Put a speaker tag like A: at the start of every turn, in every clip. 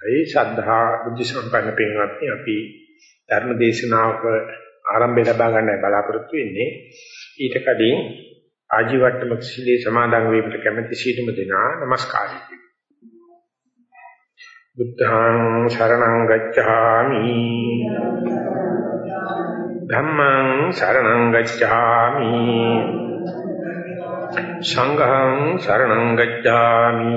A: අවසරයි ශ්‍රද්ධා බුද්ධ සම්පන්න පින්වත්නි අපි ධර්ම දේශනාවක ආරම්භය ලබා ගන්නයි බලාපොරොත්තු වෙන්නේ. ඊට කලින් ආජීවට්ටම සීලේ සමාදන් වීමට කැමැති සීලම දෙනා নমස්කාරය. බුද්ධං සරණං ගච්ඡාමි. ධම්මං සරණං ගච්ඡාමි. සංඝං සරණං ගච්ඡාමි.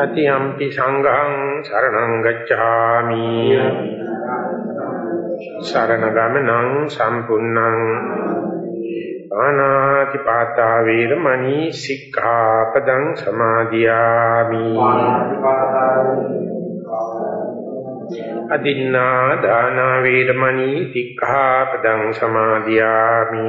A: සතියම්පි සංඝං සරණං ගච්ඡාමි සරණ ගමනං සම්පූර්ණං ආනාති පාතා වීරමණී සික්ඛාපදං සමාදියාමි අදින්නා දාන වීරමණී සික්ඛාපදං සමාදියාමි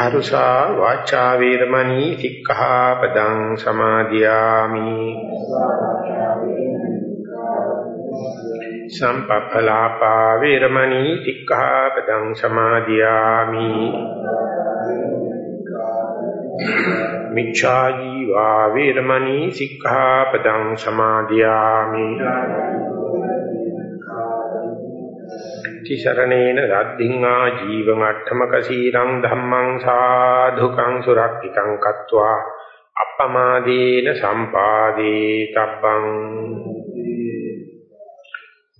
A: අරුසා වාචා වේරමණී සික්ඛාපදං සමාදියාමි। සම්පප්පලාපා වේරමණී සික්ඛාපදං සමාදියාමි। මිච්ඡා ජීවා වේරමණී සික්ඛාපදං සමාදියාමි। තිසරණේන රද්ධින් ආ ජීවං අට්ඨමක සීලං ධම්මං සාධුකං සුරක්ෂිතං කତ୍වා අප්පමාදීන සම්පාදී තබ්බං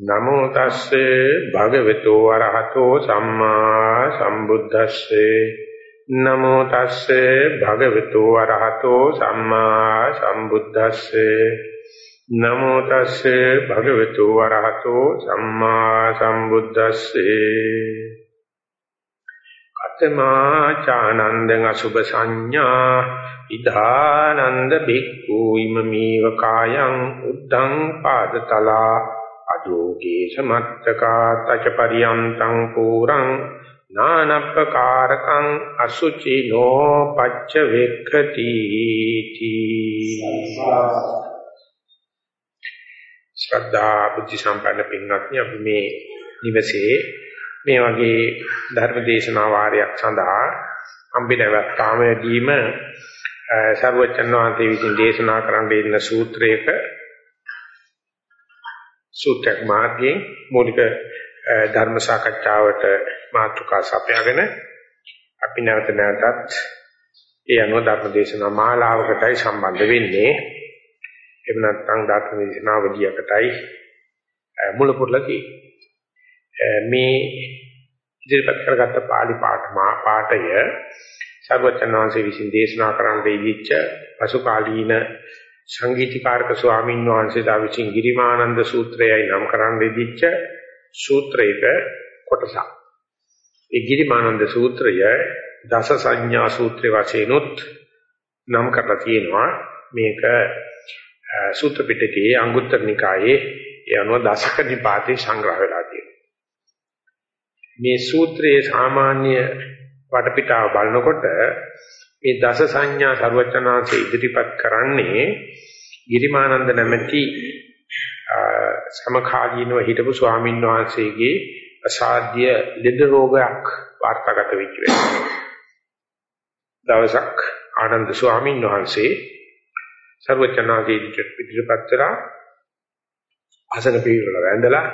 A: නමෝ තස්සේ භගවතු වරහතෝ සම්මා සම්බුද්දස්සේ නමෝ තස්සේ භගවතු වරහතෝ සම්මා සම්බුද්දස්සේ නමෝ තස්සේ භගවතු වරහතෝ සම්මා සම්බුද්දස්සේ. කතමා චානන්දං අසුභ සංඥා ඉදානන්ද බික්ඛු ඉමමීව කායං උද්ධං පාදතලා. අජෝගේ සමත්තකා තච පරියන්තං පුරං නානප්පකාරකං අසුචිනෝ පච්ච වෙක්ඛති තී ශ්‍රද්ධා බුද්ධ සම්පන්න පින්වත්නි අපි මේ නිවසේ මේ වගේ ධර්ම දේශනා වාරයක් සඳහා අම්බිනවත්තාමයේදීම සර්වචන් වහන්සේ විසින් දේශනා කරන්න ඉන්න සූත්‍රයක සූත්‍රයක් මාර්ගයෙන් මූලික ධර්ම සාකච්ඡාවට මාතෘකා සපයාගෙන අපි නැවත නැවතත් ඒ අනුව ධර්ම දේශනා මාලාවකටයි සම්බන්ධ වෙන්නේ. එහෙම නැත්නම් ධාතු දේශනාවලියකටයි මුල පුරලා තියෙන්නේ. මේ ඉදිරිපත් කරගත්ත පාළි පාඨමා පාඨය සර්වචනාංශේ විසින් දේශනා කරන්න දීච්ච පසු කාලීන සංගීතකාරක ස්වාමීන් වහන්සේ දා විසින් ගිරිමානන්ද සූත්‍රයයි නම් කරන්න දීච්ච සූත්‍රයක කොටසක්. ඒ ගිරිමානන්ද සූත්‍රය දස සංඥා සූත්‍රය වශයෙන් උත් නම් කරලා තියෙනවා මේක සූත්‍ර පිටකයේ අංගුත්තර නිකායේ ඒ අනුව දසක නිපාතේ සංග්‍රහ වෙලා තියෙනවා. මේ සූත්‍රයේ සාමාන්‍ය වටපිටාව බලනකොට මේ දස සංඥා ਸਰවචනාංශ ඉදිරිපත් කරන්නේ ගිරිමානන්ද නැමැති සමකාලීනව හිටපු ස්වාමීන් වහන්සේගේ අසාධ්‍ය ලෙඩ රෝගයක් වාර්තාගත වෙච්ච වෙලාව. දවසක් ආනන්ද ස්වාමීන් වහන්සේ සර්වචනාගේ ඉදිරිපත් කරලා ආසන පීරල වැඳලා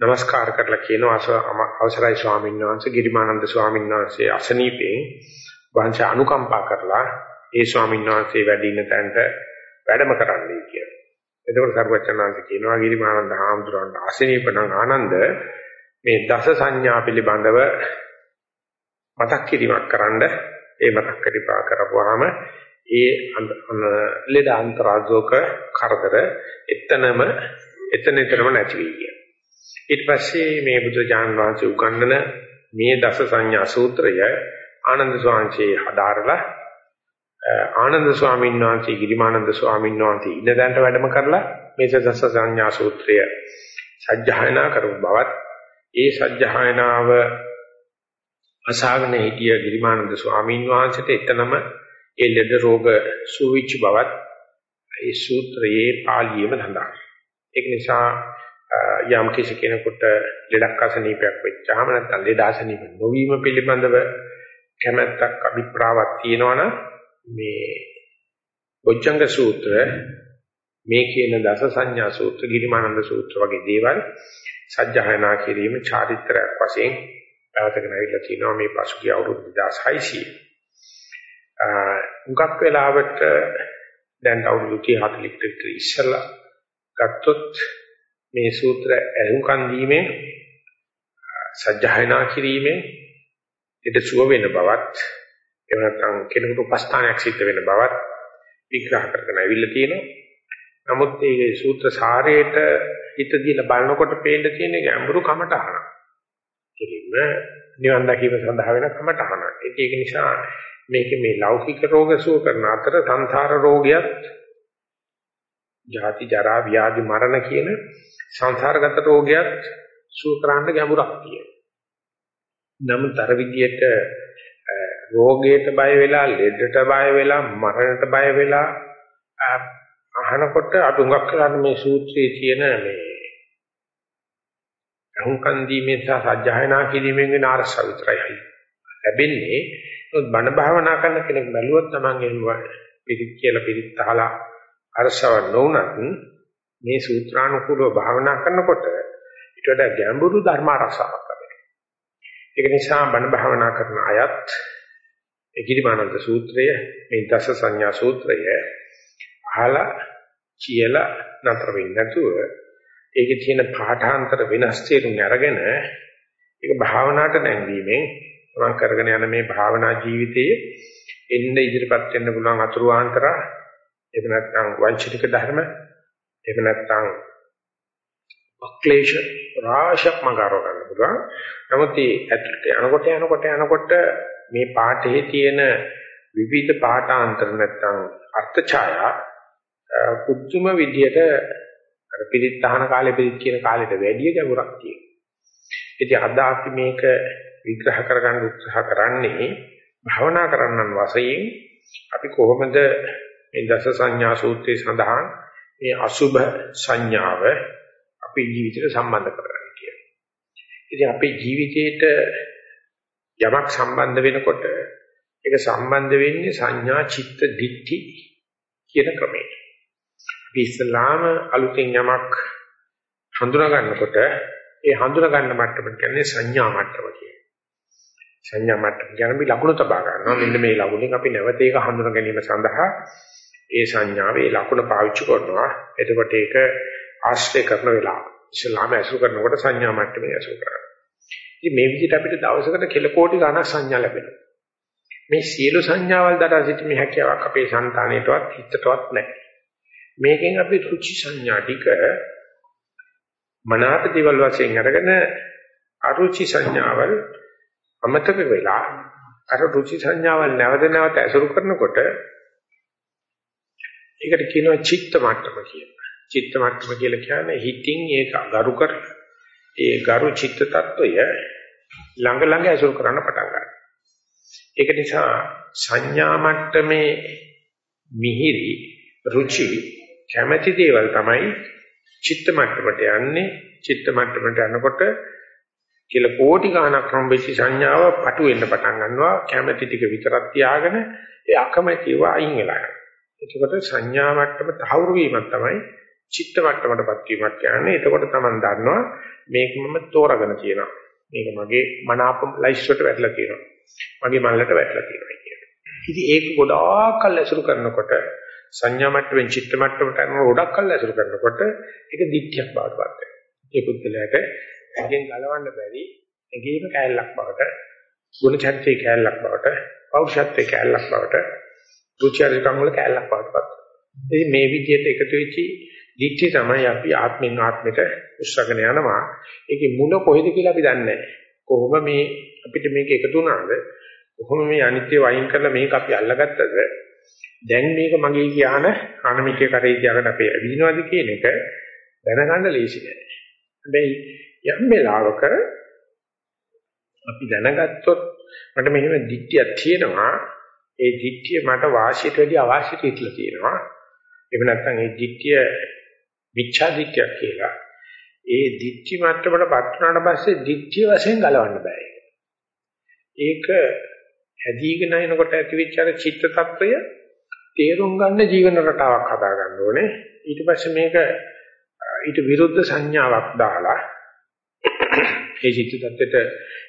A: নমස්කාර කරලා කියනවා අවසරයි ස්වාමීන් වහන්සේ ගිරිමානන්ද ස්වාමීන් වහන්සේ අසනීපේ වංශ අනුකම්පා කරලා ඒ ස්වාමීන් වහන්සේ වැඩ ඉන්න තැනට වැඩම කරන්නයි කියලා. එතකොට සර්වචනාන්ත කියනවා ගිරිමානන්ද හාමුදුරන්ට අසනීපණං ආනන්ද මේ දස සංඥා පිළිබඳව මතක් කිරීමක් කරන්න ඒ මතක් කරිපා කරපුවාම ඒ ලෙඩ අන්තරාජෝක කරදර එතනම එතනතරම නැති වෙයි කියන. ඊට පස්සේ මේ බුදුජානක වහන්සේ උගන්වන මේ දස සංඥා සූත්‍රය ආනන්ද ස්වාමීන් හදාරලා ආනන්ද ස්වාමීන් වහන්සේ ගිරිමානන්ද ස්වාමීන් වහන්සේ ඉන්න දැනට වැඩම කරලා මේ දස සංඥා සූත්‍රය සජ්ජායනා කරපු බවත් ඒ සජ්ජායනාව අසාගෙන හිටිය ගිරිමානන්ද ස්වාමීන් වහන්සේට එතනම ඒ ලෙඩ රෝග සුවිච්ච බවත් ඒ සූත්‍රයේ පාළියේම සඳහන්. ඒක නිසා යම් කිසි කෙනෙකුට ලෙඩක් අසනීපයක් වෙච්චාම නැත්නම් ලෙඩ අසනීප නොවීම පිළිබඳව කැමැත්තක් අභිප්‍රාවක් තියෙනවනම් මේ බොජ්ජංග සූත්‍ර මේ කියන දස සංඥා සූත්‍ර ගිරිමානන්ද සූත්‍ර වගේ දේවල් සජ්ජායනා කිරීම චාරිත්‍රාක් වශයෙන් පැවතගෙන ඇවිල්ලා තිනවා මේ පසුගිය අවුරුදු 2600. උගක් වෙලාවට දැන් අවුරුදු 30 40 කට ඉස්සලා ගත්තොත් මේ සූත්‍ර ඇහුම්කන් දීමෙන් සජ්ජායනා කිරීමෙන් ඊට සුව වෙන බවත් එහෙම නැත්නම් කෙනෙකුට උපස්ථානයක් සිද්ධ වෙන බවත් විග්‍රහ කරගෙන ඇවිල්ලා තියෙනවා. නමුත් මේ සූත්‍ර සාරයේට හිත දීලා බලනකොට පේන්න තියෙන ගැඹුරු කමටහන. කිලිම නිවන් දකින්න සඳහා වෙන කමටහන. ඒක නිසා මේක මේ ලෞකික රෝග සුව කරන අතර සංසාර රෝගියත් ජාති ජරා ව්‍යාධි මරණ කියන සංසාරගත රෝගයක් සුව කරන්න ගැඹුරක් තියෙනවා. නමුත් අර විදියට රෝගයට බය වෙලා, ලෙඩට බය වෙලා, මරණයට බය වෙලා අහනකොට අඩුඟක් කරලා මේ සූත්‍රයේ තියෙන මේ අහුම්කන් දීමේ සහ සජ්ජායනා කිරීමෙන් වෙන අරස විතරයි ලැබෙන්නේ. ඒත් බණ භාවනා කරන කෙනෙක් බැලුවොත් තමන්ගේ පිරිත් කියලා පිරිත් අහලා අරසව නොඋනත් මේ සූත්‍රානුකූලව භාවනා කරනකොට ඊට වඩා ගැඹුරු ධර්ම ආරක්ෂාවක් කරනවා. ඒක නිසා බණ භාවනා කරන අයත් එකිරිමානන්ද සූත්‍රය මේ දස සංඥා සූත්‍රය අහලා කියලා නතර වෙන්නේ නැතුව ඒකේ තියෙන පාඨාන්තර වෙනස් තේරුම් අරගෙන ඒක භාවනාවට නැංවීමෙන් මම කරගෙන යන මේ භාවනා ජීවිතයේ එන්න ඉදිරිපත් වෙන්න පුළුවන් අතුරු ආන්තරා එහෙම නැත්නම් වංචනික ධර්ම එහෙම නැත්නම් අක්ලේශ රාශක් මගාරව ගන්න පුළුවන්. නමුත් මේ ඇතුළට යනකොට යනකොට යනකොට මේ පාඨයේ තියෙන විවිධ පාඨාන්තර නැත්නම් අර්ථ ඡායා පුදුම විදියට අර පිළිත් තහන කාලේ පිළිත් කියන කාලෙට වැඩිය ගැඹුරක් තියෙනවා. ඉතින් අද අපි මේක විග්‍රහ කරගන්න උත්සාහ කරන්නේ භවනා කරන්නන් වශයෙන් අපි කොහොමද මේ දස සංඥා සූත්‍රයේ සඳහන් මේ අසුභ සංඥාව අපේ ජීවිතයට සම්බන්ධ කරගන්න කියලා. ඉතින් අපේ ජීවිතේට යමක් සම්බන්ධ වෙනකොට ඒක සම්බන්ධ වෙන්නේ සංඥා චිත්ත දිට්ඨි කියන ක්‍රමයට. අපි ඉස්ලාම අලුතෙන් යමක් හඳුනා ගන්නකොට ඒ හඳුනා ගන්න මට්ටම කියන්නේ සංඥා මට්ටම කියන. සංඥා මට්ටම කියන්නේ අපි ලකුණු තබා ගන්නවා. මෙන්න මේ ලකුණෙන් අපි නැවත ඒක හඳුනා ගැනීම සඳහා ඒ සංඥාවේ ලකුණ පාවිච්චි කරනවා. එතකොට ඒක ආශ්‍රය කරන වෙලාව. ඉස්ලාම ඇසුරු කරනකොට සංඥා මට්ටමේ ඇසුරු කරනවා. ඉතින් මේ විදිහට අපිට දවසකට කෙල කෝටි ගණක් සංඥා ලැබෙනවා. මේ සියලු සංඥාවල් දරා සිටීමේ හැකියාවක් අපේ సంతාණයටවත් හිතටවත් නැහැ. මේකෙන් අපි රුචි සංඥා ටික මනාප දේවල් වශයෙන් අරගෙන අරුචි සංඥාවල් අමතක වෙලා අර රුචි සංඥාවල් නැවත නැවත ඇසුරු කරනකොට ඒකට කියනවා චිත්ත මට්ටම කියලා. චිත්ත මට්ටම කියලා කියන්නේ හිතින් ඒක ගරු කර ඒ ගරු චිත්ත tattවය ළඟ ළඟ ඇසුරු කරන්න පටන් ගන්නවා. ඒක නිසා සංඥා මට්ටමේ මිහිරි රුචි කැමැති දේවල් තමයි චිත්ත මට්ටමට යන්නේ. චිත්ත මට්ටමට යනකොට කියලා කෝටි ගණනක් හම්බෙච්ච සංඥාව පටු වෙන්න පටන් ගන්නවා. කැමැති ටික විතරක් තියාගෙන ඒ අකමැතිව අයින් වෙලා යනවා. එතකොට සංඥා මට්ටම තහවුරු වීමක් තමයි චිත්ත මට්ටමටපත් වීමක් කියන්නේ. එතකොට Taman දන්නවා මේක මම තෝරාගෙන තියෙනවා. මේක මගේ මනාප ලයිස්ට් වලට වැටලා තියෙනවා. මගේ මල්ලට වැටලා තියෙනවා කියන්නේ. ඉතින් ඒක ගොඩාක් කල් ඇසුරු කරනකොට සංඥා මට්ටමින් චිත්ත මට්ටමට යන ගොඩක් කල් ඇසුරු කරනකොට ඒක දික්තියක් බවට පත් වෙනවා. ඒ පුද්ගලයාට ඇගෙන් ගලවන්න බැරි ඇගේම කැලලක් බවට, ගුණ චර්චේ කැලලක් බවට, පෞරුෂත්වයේ කැලලක් බවට, රුචිආරිකම් වල කැලලක් බවට පත් වෙනවා. ඉතින් මේ විදිහට එකතු වෙච්චි දික්තිය තමයි අපි ආත්මෙන් ආත්මෙට උස්සගෙන යනවා. ඒකේ මුල කොහෙද කියලා අපි දන්නේ නැහැ. කොහොම මේ අපිට මේක එකතු වුණාද? කොහොම මේ අනිත්‍ය වයින් කරලා මේක අපි අල්ලගත්තද? දැන් මේක මගේ කියන අනමිකේ කරේ තියාගෙන අපි ඇවිදිනවද කියන එක දැනගන්න ලේසි නෑ. හැබැයි යම් වෙලාවක අපි දැනගත්තොත් මට මෙහෙම දික්තියක් තියෙනවා. ඒ දික්තිය මට වාසියට වැඩි අවාසියට ඉట్లా තියෙනවා. එහෙම නැත්නම් ඒ දික්තිය මිච්ඡා දික්තියක් කියලා. ඒ දික්ති මට්ටමටපත් වුණාට පස්සේ දික්ති වශයෙන් ගලවන්න බෑ. ඒක හැදීගෙන එනකොට ඇතිවෙච්ච අර චිත්ත tattවය තේරුම් ගන්න ජීවන රටාවක් හදා ගන්න ඕනේ. ඊට පස්සේ මේක ඊට විරුද්ධ සංඥාවක් දාලා ඒ චිත්ත tattවෙට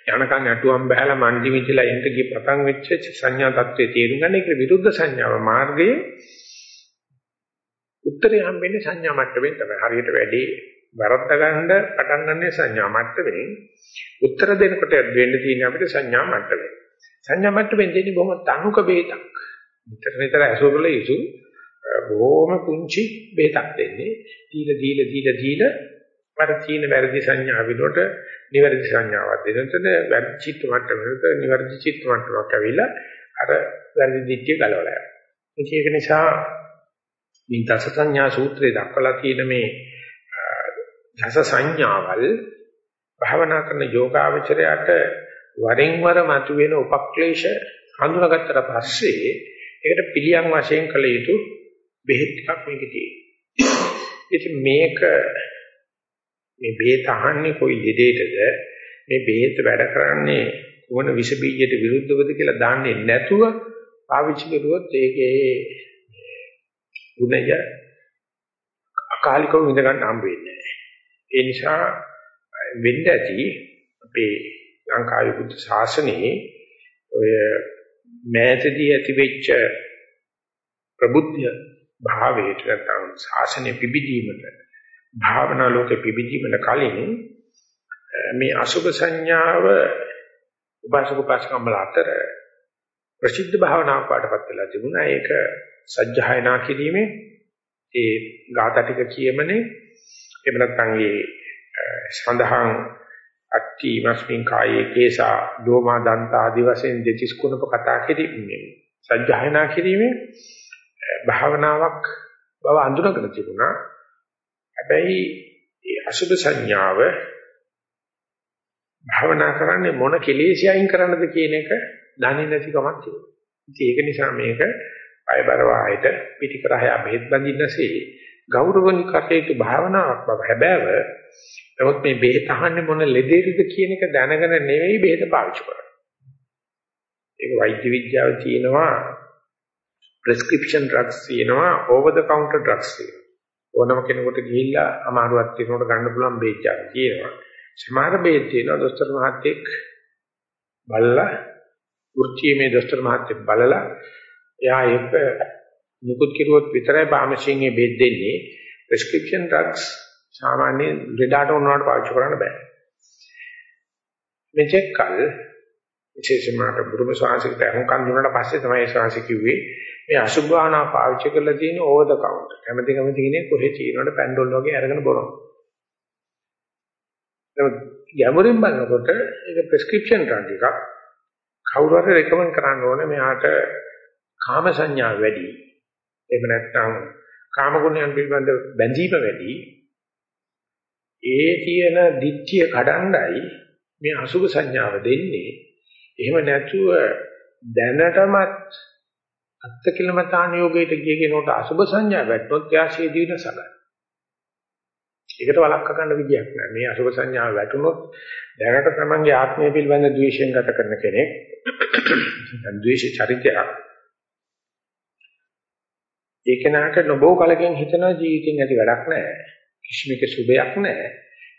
A: යනකම් අටුවම් බහැලා මන්දි මිදලා එන්න ගිය පටන් වෙච්ච සංඥා tattවේ තේරුම් ගන්න ඒකට විරුද්ධ සංඥාව මාර්ගයේ උත්තරය හම්බෙන්නේ සංඥා මට්ටමින් තමයි. හරියට වැඩි වරද්ද ගන්න පටන් ගන්න සංඥා මට්ටමින් උත්තර දෙනකොට වෙන්න තියෙන අපිට සංඥා මට්ටමේ. සංඥා මට්ටමින් දෙන්නේ බොහොම තනුක බේතක්. නිතර නිතර ඇසුරල යුතු බොහොම පුංචි බේතක් දෙන්නේ. දීලා දීලා දීලා දීලා අර තීන වැරදි සංඥා විනෝට නිවැරදි සංඥාවක් දෙනතන වැරදි චිත්ත මට්ටමකට නිවැරදි චිත්ත මට්ටමක් ඇවිල්ලා අර වැරදි දිට්ඨිය ගලවලා යනවා. ඒක නිසා මේ දස සංඥා සූත්‍රයේ දක්වලා තියෙන මේ දස සංඥාවල් භාවනා කරන යෝගාවචරයට වරින් වර මතුවෙන උපක්ලේශ හඳුනාගත්තට පස්සේ ඒකට පිළියම් වශයෙන් කළ යුතු බෙහෙත් ටිකක් මේකේ තියෙනවා. ඉතින් මේක මේ බෙහෙත් අහන්නේ කොයි ලෙඩේටද මේ බෙහෙත් වැඩ කරන්නේ කොන විස බීජයට විරුද්ධවද කියලා දන්නේ නැතුව පාවිච්චි කරුවොත් ඒකේ ගුණය අකාලිකව විඳ ගන්න හම්බ වෙන්නේ නැහැ. ඒ නිසා වෙන්න ඇති අපේ ලංකාවේ බුද්ධ ශාසනයේ ඔය මෑතදී ඇතිවෙච්ච ප්‍රබුද්ධ භාවයට නැත්නම් ශාසනය පිබිදීමට භාවනා ලෝකෙ පිබිදීමට කලින් මේ අසුභ සංඥාව උපාසක උපාසකම්ල අතර ප්‍රසිද්ධ භාවනාවක් පාඩපත් වෙලා තිබුණා. ඒක සජ්ජායනා කිරීමේ ඒ ගාථා ටික කියමනේ. එහෙම නැත්නම් ඒ සඳහන් අට්ටි මස්මින් කායේ කේසා දෝමා දන්ත ආදි වශයෙන් දෙතිස් කුණප කතා කිරීමේ සජ්ජායනා කිරීමේ භාවනාවක් බව අඳුනගෙන තිබුණා. හැබැයි ඒ අසුභ සංඥාව භාවනා කරන්නේ මොන කෙලෙසි අයින් කරන්නද කියන එක දන්නේ නැතිකමක් තියෙනවා. ඒක නිසා මේක අයබර වායට පිටිකරහය බෙහෙත් බඳින්නසේ ගෞරවණි කටයුතු භාවනාවක් බව හැබෑව. නමුත් මේ බෙහෙත් අහන්නේ මොන ලෙඩේද කියන එක දැනගෙන නෙවෙයි බෙහෙත පාවිච්චි කරන්නේ. ඒක වෛද්‍ය විද්‍යාවේ තියෙනවා prescription drugs තියෙනවා over the counter drugs තියෙනවා. ඕනම කෙනෙකුට ගිහිල්ලා අමාරුවක් තියෙනකොට ගන්න පුළුවන් බේජ්ජාව කියනවා. සමහර බේජ් තියෙනවා දොස්තර මහත්තයෙක් බලලා වෘත්තියේ දොස්තර මහත්තයෙක් බලලා එයා ඒක නිකුත් කිරුවොත් විතරයි ෆාමසියෙන් මේ බෙහෙත් දෙන්නේ. prescription drugs සාමාන්‍ය ලෙඩාට උනාට පාවිච්චි කරන්න බෑ. මෙච්චර කල් විශේෂයෙන්ම බුදුම ශාස්ත්‍රික තරුණකන් දුන්නාට පස්සේ තමයි ශාස්ත්‍රික කිව්වේ මේ අසුභානා පාවිච්චි කරලා තියෙන ඕවර් ද කවුන්ටර්. කැමති කැමති කෙනෙක් කොහෙ චීනවල පැන්ඩෝල් වගේ අරගෙන බොනවා. නමුත් යමුරින් බලනකොට ඒක ප්‍රෙස්ක්‍රිප්ෂන් ගන්න එකක් කවුරු හරි රෙකමන්ඩ් කරන්න ඕනේ මෙයාට කාම සංඥා වැඩි. එහෙම නැත්නම් කාම ගුණයන් පිළිබඳ බැඳීම වැඩි. ඒ තියෙන දිට්ඨිය කඩණ්ඩයි මේ අසුභ සංඥාව දෙන්නේ. එහෙම නැතුව දැනටමත් අත්කිලමතාන යෝගයට ගිය කෙනෙකුට අසුභ සංඥා වැටුනොත් යාශේ දින සගයි. ඒකට වළක්ව ගන්න විදියක් නෑ. මේ අසුභ සංඥාව වැටුනොත් දැනට තමන්ගේ ආත්මය පිළිබඳ ද්වේෂයෙන් ගත කරන කෙනෙක් දැන් ද්වේෂ චරිතයක් ඒ කෙනාට නොබෝ කලකින් හිතන ජීවිතෙන් ඇති වැඩක් නැහැ. කිසිමක සුබයක් නැහැ.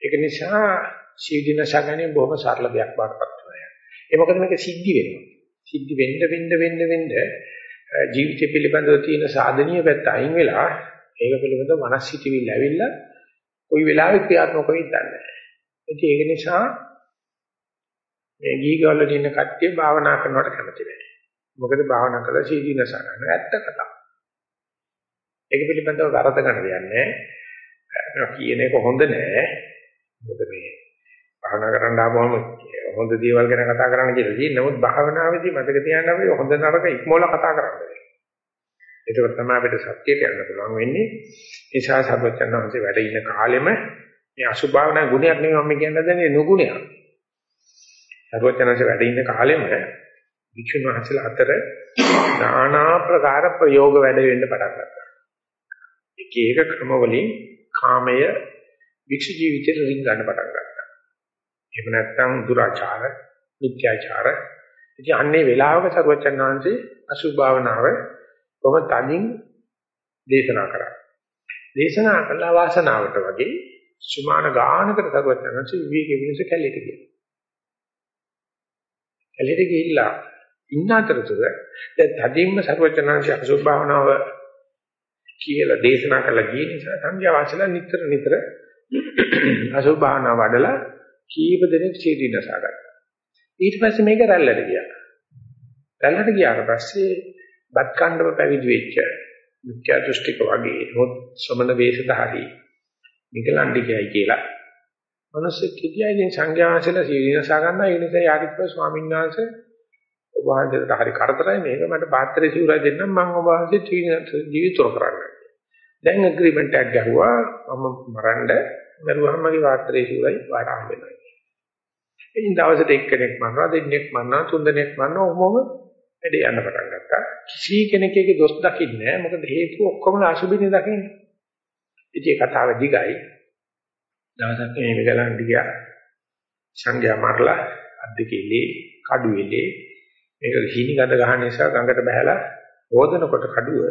A: ඒක නිසා සීදිනසගන්නේ බොහොම සරල දෙයක් වඩපත් වෙනවා. ඒ මොකද මේක සිද්ධි වෙනවා. සිද්ධි වෙන්න වෙන්න වෙන්න වෙන්න ජීවිතය පිළිබඳව තියෙන සාධනීය පැත්ත අයින් වෙලා ඒක පිළිබඳව මනස් හිතවිල්ල ඇවිල්ලා කොයි වෙලාවෙ ක්‍රියාත්මක වෙයිද දන්නේ නැහැ. ඉතින් ඒක නිසා මේ ගීගවල ඉන්න කට්ටිය භාවනා කරනවට කැමති නැහැ. මොකද භාවනා කළා සීදීනස ගන්න ඇත්ත කතා. ඒක පිළිබඳව වරද ගන්න දෙන්නේ නැහැ. කියන එක හොඳ නෑ. මොකද මේ භාවනා කරන්න ආවම හොඳ දේවල් ගැන කතා කරන්න කියලා තියෙන. නමුත් භාවනාවේදී මතක තියාගන්න අපි හොඳ නරක ඉක්මවල කතා කරන්නේ. ඒක තමයි අපිට සත්‍යයට යන්න පුළුවන් වෙන්නේ. ඒ නිසා සර්වචන්නාංශේ වැඩ ඉන්න කාලෙම මේ අසුභාවනා ගුණයක් නෙමෙයි මම කියන්නේ දැනේ නුගුණයක්. සර්වචන්නාංශේ වැඩ ඉන්න කාලෙම වික්ෂුන් වහන්සේලා අතර নানা ප්‍රකාර ප්‍රයෝග වැඩ වෙන්න පටන් ගත්තා. එක එක ක්‍රමවලින් කාමය වික්ෂු ජීවිතේ රින් ගන්න පටන් ගත්තා. එහෙම නැත්නම් දුරාචාර, මිත්‍යාචාර. ඉතින් අන්නේ වෙලාවක සර්වචන්නාංශේ අසුභාවනාව කොහොම තදින් දේශනා කරා. දේශනා කළා වාසනාවට වගේ සුමාන ගානකට සර්වඥාන්සේ විවේක විනිස කැලේට ගියා. කැලේට ගිහිල්ලා ඉන්න අතරතුර දැන් තදින්ම සර්වඥාන්සේ අසුභ භාවනාව කියලා දේශනා කළා ගිය නිසා සංඝයා වහන්සේලා නිතර නිතර අසුභ භාවනාව වඩලා කීප දෙනෙක් සීදීනසා ගත්තා. ඊට පස්සේ මේක රැල්ලට ගියා. රැල්ලට ගියාට පස්සේ බත් කණ්ඩව පැවිදි වෙච්ච මිත්‍යා දෘෂ්ටික වගේ හොත් සමන වේශධාරී නිකලණ්ඩිකයි කියලා. මිනිස්සු කිදියයින් සංඥාසල සීනසා ගන්නවා ඒ නිසා යාටිප්ප ස්වාමීන් වහන්සේ ඔබ වහන්සේට හරි කරදරයි මේක මට පාත්‍රය සිවුරයි දෙන්නම් මම ඔබ වහන්සේ ජීවිතෝර කරන්න. දැන් ඇග්‍රීමන්ට් එකක් ගහුවා මම මරන්න මරුවාම මගේ පාත්‍රය සිවුරයි වාට හම්බ වෙනවා. ඉතින් දවසට එක්කෙනෙක් මරනවා දෙන්නෙක් මරනවා තුන් දෙනෙක් මරනවා ඔහොම වැඩේ යන්න පටන් ගත්තා. කිසි කෙනෙක්ගේ දොස් දකින්නේ නැහැ. මොකද හේතුව ඔක්කොම අසුබිනේ දකින්නේ. ඉතින් කතාව දිගයි. දවසක් මේ වෙගලන් දිගා සංඝයා මරලා අද්දකෙලේ කඩුවේලේ මේක හිණි ගඳ ගන්න නිසා ගඟට බහැලා හොදනකොට කඩුව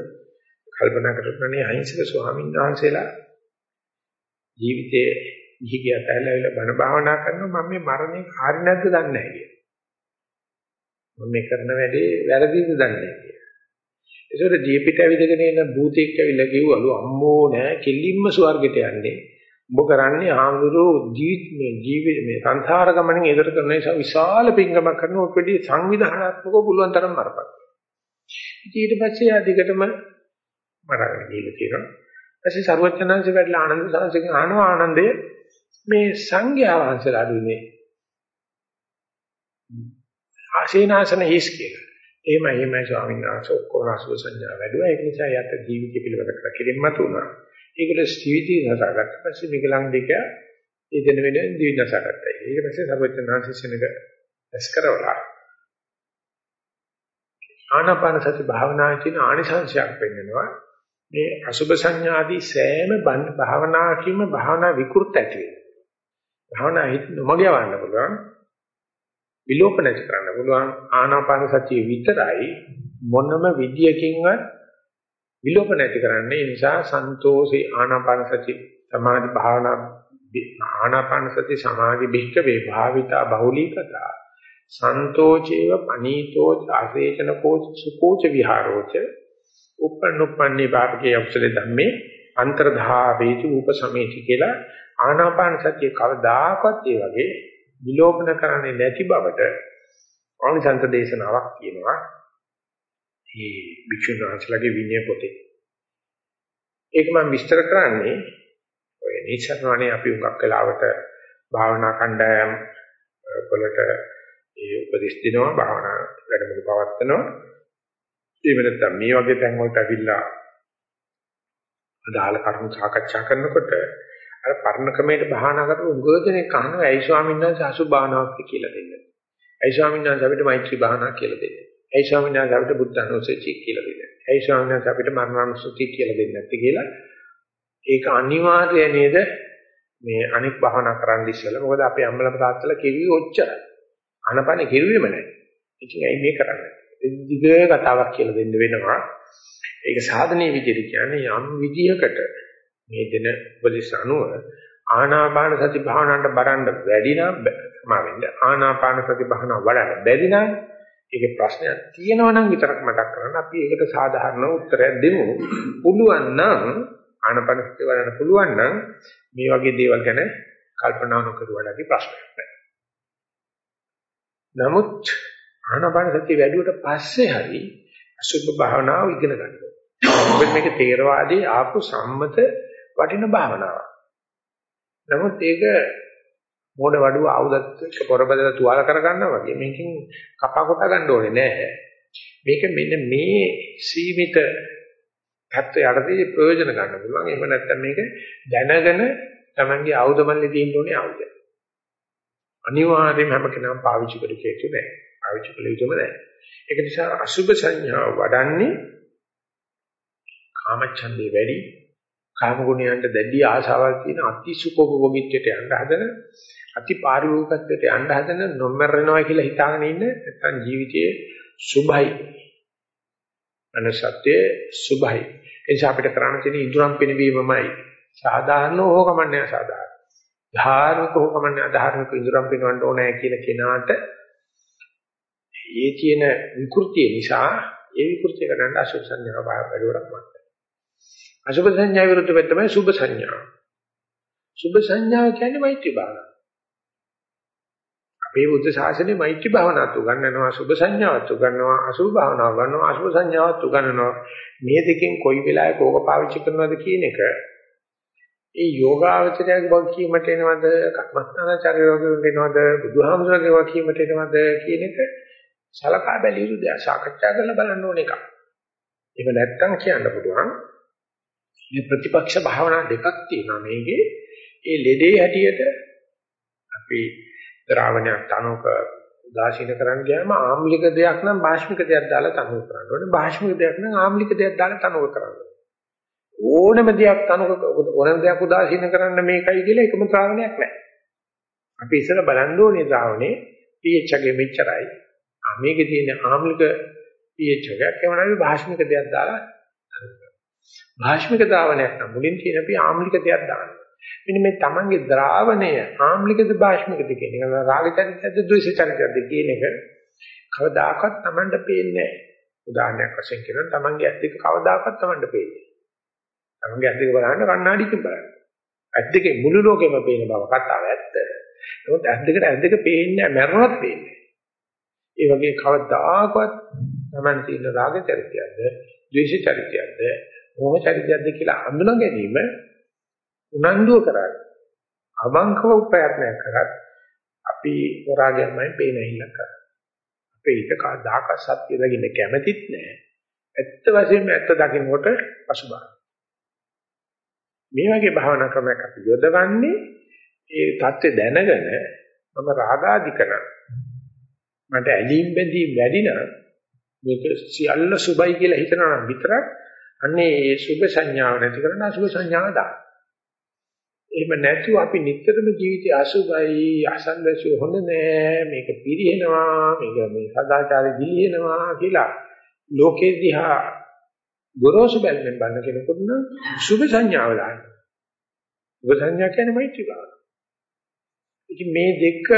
A: කල්පනා කරන්නේ අහිංසක ස්වාමීන් වහන්සේලා ජීවිතයේ ඉහිගියත් ඇලවිලා බණ භාවනා කරනවා මම මේ මරණය කාර්ය නැද්ද දන්නේ නැහැ කියලා. මම මේ කරන වැඩේ වැරදිද දන්නේ නැහැ. ඒසොර දීපිට ඇවිදගෙන එන භූතෙක් ඇවිල්ලා කිව්වලු අම්මෝ නෑ කෙලින්ම ස්වර්ගයට යන්නේ. ඔබ කරන්නේ ආමුරු ජීවිත මේ ජීවි මේ සංසාර ගමනෙන් එදට කරන නිසා විශාල පිංගමක් කරන ඔක වෙඩි සංවිධානාත්මකව පුළුවන් තරම් මරපන්. ඊට පස්සේ ආ දිගටම මරගෙන ගිහලා තියෙනවා. ඊපස්සේ සරුවචනංශ වැඩිලා ආනන්ද සාංශික ආනෝ ආනන්දේ මේ සංඝයා වහන්සේලා දුන්නේ ආසේනාසන හිස් කියලා. එහෙම එහෙමයි ස්වාමීන් වහන්සේ ඔක්කොම අසුබ සංඥා වැඩුවා. ඒක නිසා යත ජීවිතය පිළිවෙල කරලා කෙලින්මතු වුණා. ඒකට ජීවිතය නසාගත්ත පස්සේ මිගලන් දෙක ඉදෙන වෙන ජීවිත නසාගත්තා. ඊට පස්සේ සර්වඥාන්සේ සෙනඟ දැස් කරවලා. ආනාපාන සති භාවනාවේ තියෙන ආනිසංශයක් පෙන්වනවා. මේ අසුභ සංඥාදී සෑම භාවනාවකින්ම භාවනා විකෘත ඇති වෙනවා. භාවනා හිත නොමග යවන්න පුළුවන්. විලෝප නැති කරන්න පුළුවන් ආනාපාන සතිය විතරයි මොනම විදියකින්වත් විලෝප නැති කරන්නේ ඒ නිසා සන්තෝෂේ ආනාපාන සති සමාධි භාවනා ආනාපාන සති සමාධි භික්කවේ භාවිතා බහුලීකතා සන්තෝචේව පනීතෝ ආසේචන කෝච සුකෝච විහාරෝච උප්පන්නුප්පන්නි භාගයේ අකුසල ධම්මේ අන්තර්ධාවේති උපසමේති කියලා ආනාපාන සතිය කවදාකවත් ඒ වගේ විලෝපන කරන්නේ නැති බවට ආනිසංස දේශනාවක් කියනවා. මේ භික්ෂුන් වහන්සේලාගේ විනය පොතේ. ඒක මම විස්තර කරන්නේ ඔය නිසරණනේ අපි උගක් වෙලාවට භාවනා කණ්ඩායම් වලට ඒ උපදෙස් දෙනවා භාවනා වැඩමුළු පවත්වනවා. ඒ වෙනත්නම් මේ වගේ තැන් වලට අවිල්ලා අදාළ කරුණු සාකච්ඡා කරනකොට අර පරණ ක්‍රමයට භාවනා කරලා උගෝදෙනේ කහනවා ඇයි ස්වාමීන් වහන්සේ අසු භාවනාවක් කියලා දෙන්නේ. ඇයි ස්වාමීන් වහන්සේ අපිට මෛත්‍රී භාවනාවක් කියලා දෙන්නේ. ඇයි ස්වාමීන් වහන්සේ අපිට බුද්ධ අනුසතිය කියලා දෙන්නේ. ඇයි ස්වාමීන් වහන්සේ අපිට මරණානුසතිය කියලා දෙන්නේ නැත්තේ කියලා. ඒක අනිවාර්ය නේද මේ අනික් භාවනා කරන්න ඉස්සෙල්ලා මොකද අපේ අම්මලා තාත්තලා කිව්වේ ඔච්චරයි. අනපනේ කිව්වෙම නැහැ. ඉතින් ඇයි මේ කරන්නේ? දිග කතාවක් කියලා දෙන්න වෙනවා. ඒක සාධනීය විදිහට කියන්නේ යම් විදිහකට මේ දෙන උපදේශ අනුව ආනාපාන සති භාවනාවට බරන්න වැඩි නම් සමා වෙන්න ආනාපාන සති භාවනාව වඩන්න බැරි නම් ඒකේ ප්‍රශ්නයක් තියෙනවා නම් විතරක් මතක් කරගන්න අපි ඒකට සාධාරණ උත්තරයක් දෙමු. පුළුවන් නම් ආනපනසති වලට පුළුවන් නම් මේ වගේ දේවල් ගැන කල්පනා නොකරුවාට ප්‍රශ්නයක් නැහැ. නමුත් ආනපනසති වැඩුවට පස්සේ හරි අසුභ භාවනාව ඉගෙන ගන්න ඕනේ. මොකද මේක තේරවාදී ආපු සම්මත වටින භාවනාවක්. නමුත් ඒක මොඩ වඩුව ආයුධත් එක්ක පොරබදලා තුවාල කරගන්නවා වගේ මේකෙන් කපා කොටා ගන්න ඕනේ නෑ. මේක මෙන්න මේ සීමිත පැත්ත යටදී ප්‍රයෝජන ගන්න පුළුවන්. එහෙම නැත්නම් මේක දැනගෙන තමන්ගේ ආයුධ මල්ලේ තියෙන්න ඕනේ ආයුධය. අනිවාර්යයෙන්ම හැම කෙනාම පාවිච්චි කර යුතු නෑ. පාවිච්චි කළ යුතුම නෑ. ඒක නිසා අසුභ සංඥාව වඩන්නේ කාමච්ඡන්දේ වැඩි කාම ගුණයන්ට දැඩි ආශාවක් තියෙන අතිසුඛෝපභෝගීත්වයට යන්න හදන අති පාරිභෝගිකත්වයට යන්න හදන නොමරනවා කියලා හිතාගෙන ඉන්න නැත්නම් ජීවිතයේ සුභයි. අනසත්‍ය සුභයි. එනිසා අපිට කරන්න තියෙන ඉදurang පිනවීමමයි. සාධාරණ හෝ කමන්නේ අසාධාරණ ධාර්මික හෝ කමන්නේ අධාර්මික ඉදurang පිනවන්න ඕනේ කියලා කෙනාට ඒ තියෙන විකෘතිය නිසා ඒ විකෘතිය කරන්න අසුභ සංඥා බාහිර වැඩවලක් මත අසුභ සංඥා විරුද්ධ පැත්ත තමයි සුභ සංඥා. සුභ සංඥා කියන්නේ මෛත්‍රී භාවනාව. අපේ බුද්ධ ශාසනයේ මෛත්‍රී භාවනාවත් උගන්වනවා සුභ සංඥාවත් උගන්වනවා අසුභ භාවනාව උගන්වනවා අසුභ සංඥාවත් උගන්වනවා. මේ දෙකෙන් කොයි වෙලාවක ඕක පාවිච්චි කරනවද කියන එක ඒ යෝගාවචරයේ වගකීමට එනවද කර්මස්ථානාචාර්ය වගකීමට එනවද බුදුහාමුදුරගේ වගකීමට එනවද කියන එක සලකා බැලිය යුතු දෙයක් සාකච්ඡා කරලා බලන්න ඕන එකක්. ඒක නැත්තම් කියන්න පුළුවන් මේ ප්‍රතිපක්ෂ භාවනා දෙකක් තියෙනවා. මේකේ ඒ ලෙඩේ හැටියට අපි ද්‍රාවණයක් තනක උදාසීන කරන්න ගියාම ආම්ලික දෙයක් නම් භාෂ්මික දෙයක් දාලා තනක කරන්න ඕනේ. භාෂ්මික දෙයක් නම් ආම්ලික දෙයක් දාලා තනක කරන්න ඕනම දෙයක් තනක ඕනම දෙයක් උදාසීන කරන්න මේකයි කියලා එකම ද්‍රාවණයක් නැහැ. අපි ඉස්සර බලන්න ඕනේ ද්‍රාවණේ pH එකේ මෙච්චරයි. මේකේ තියෙන ආම්ලික pH එකක් එවනම් භාෂ්මික දෙයක් දාලා භාෂ්මික ද්‍රාවණයක් නම් මුලින් තියෙන අපි ආම්ලික දෙයක් දානවා. මෙන්න මේ තමන්ගේ ද්‍රාවණය ආම්ලිකද භාෂ්මිකද කියන එක රාග චරිතයද ද්වේෂ චරිතයද කියන එක කවදාකවත් තමන්ට පේන්නේ නැහැ. උදාහරණයක් වශයෙන් කියනවා තමන්ගේ ඇස් දෙක කවදාකවත් තමන්ට පේන්නේ නැහැ. තමන්ගේ ඇස් දෙක බලන්න කණ්ණාඩියකින් බලන්න. ඇස් දෙකේ මුළු ලෝකෙම පේන බව කතාව ඇත්ත. නමුත් ඇස් දෙකට ඇස් දෙක පේන්නේ නැහැ, මරණවත් පේන්නේ. ඒ වගේ කවදාකවත් තමන් තියෙන රාග චරිතයද ද්වේෂ චරිතයද මොහ චරිතයක්ද කියලා හඳුනා ගැනීම උනන්දුව කරන්නේ. අවංකව ප්‍රයත්නයක් කරත් අපි හොරාගන්නයි පේන ඉල්ලක් කරන්නේ. අපේ හිත කවදාක සත්‍ය දකින්න කැමතිත් නෑ. ඇත්ත වශයෙන්ම ඇත්ත දකින්නකොට පසුබාහ. මේ වගේ භාවනා ක්‍රමයක් අපි යොදවන්නේ ඒ தත්ත්වය දැනගෙන මම රාගාධිකන මට ඇලීම් බැඳීම් වැඩි නම් මේක සියල්ල සුබයි කියලා හිතනවා නම් විතරක් අන්නේ ඒ සුභ සංඥාව නැති කරන අසුභ සංඥාව දාන්න. එහෙම නැතුව අපි නිතරම ජීවිතය අසුභයි අසංගසු හොඳ නෑ මේක පිරිනනවා මේක මේ සදාචාරය දිලිනවා කියලා ලෝකේ දිහා ගොරෝසු බැලෙන් බලන කෙනෙකුට නම් සුභ සංඥාව දාන්න. සුභ සංඥා කියන්නේ මෛත්‍රී භාව. ඉතින් මේ දෙක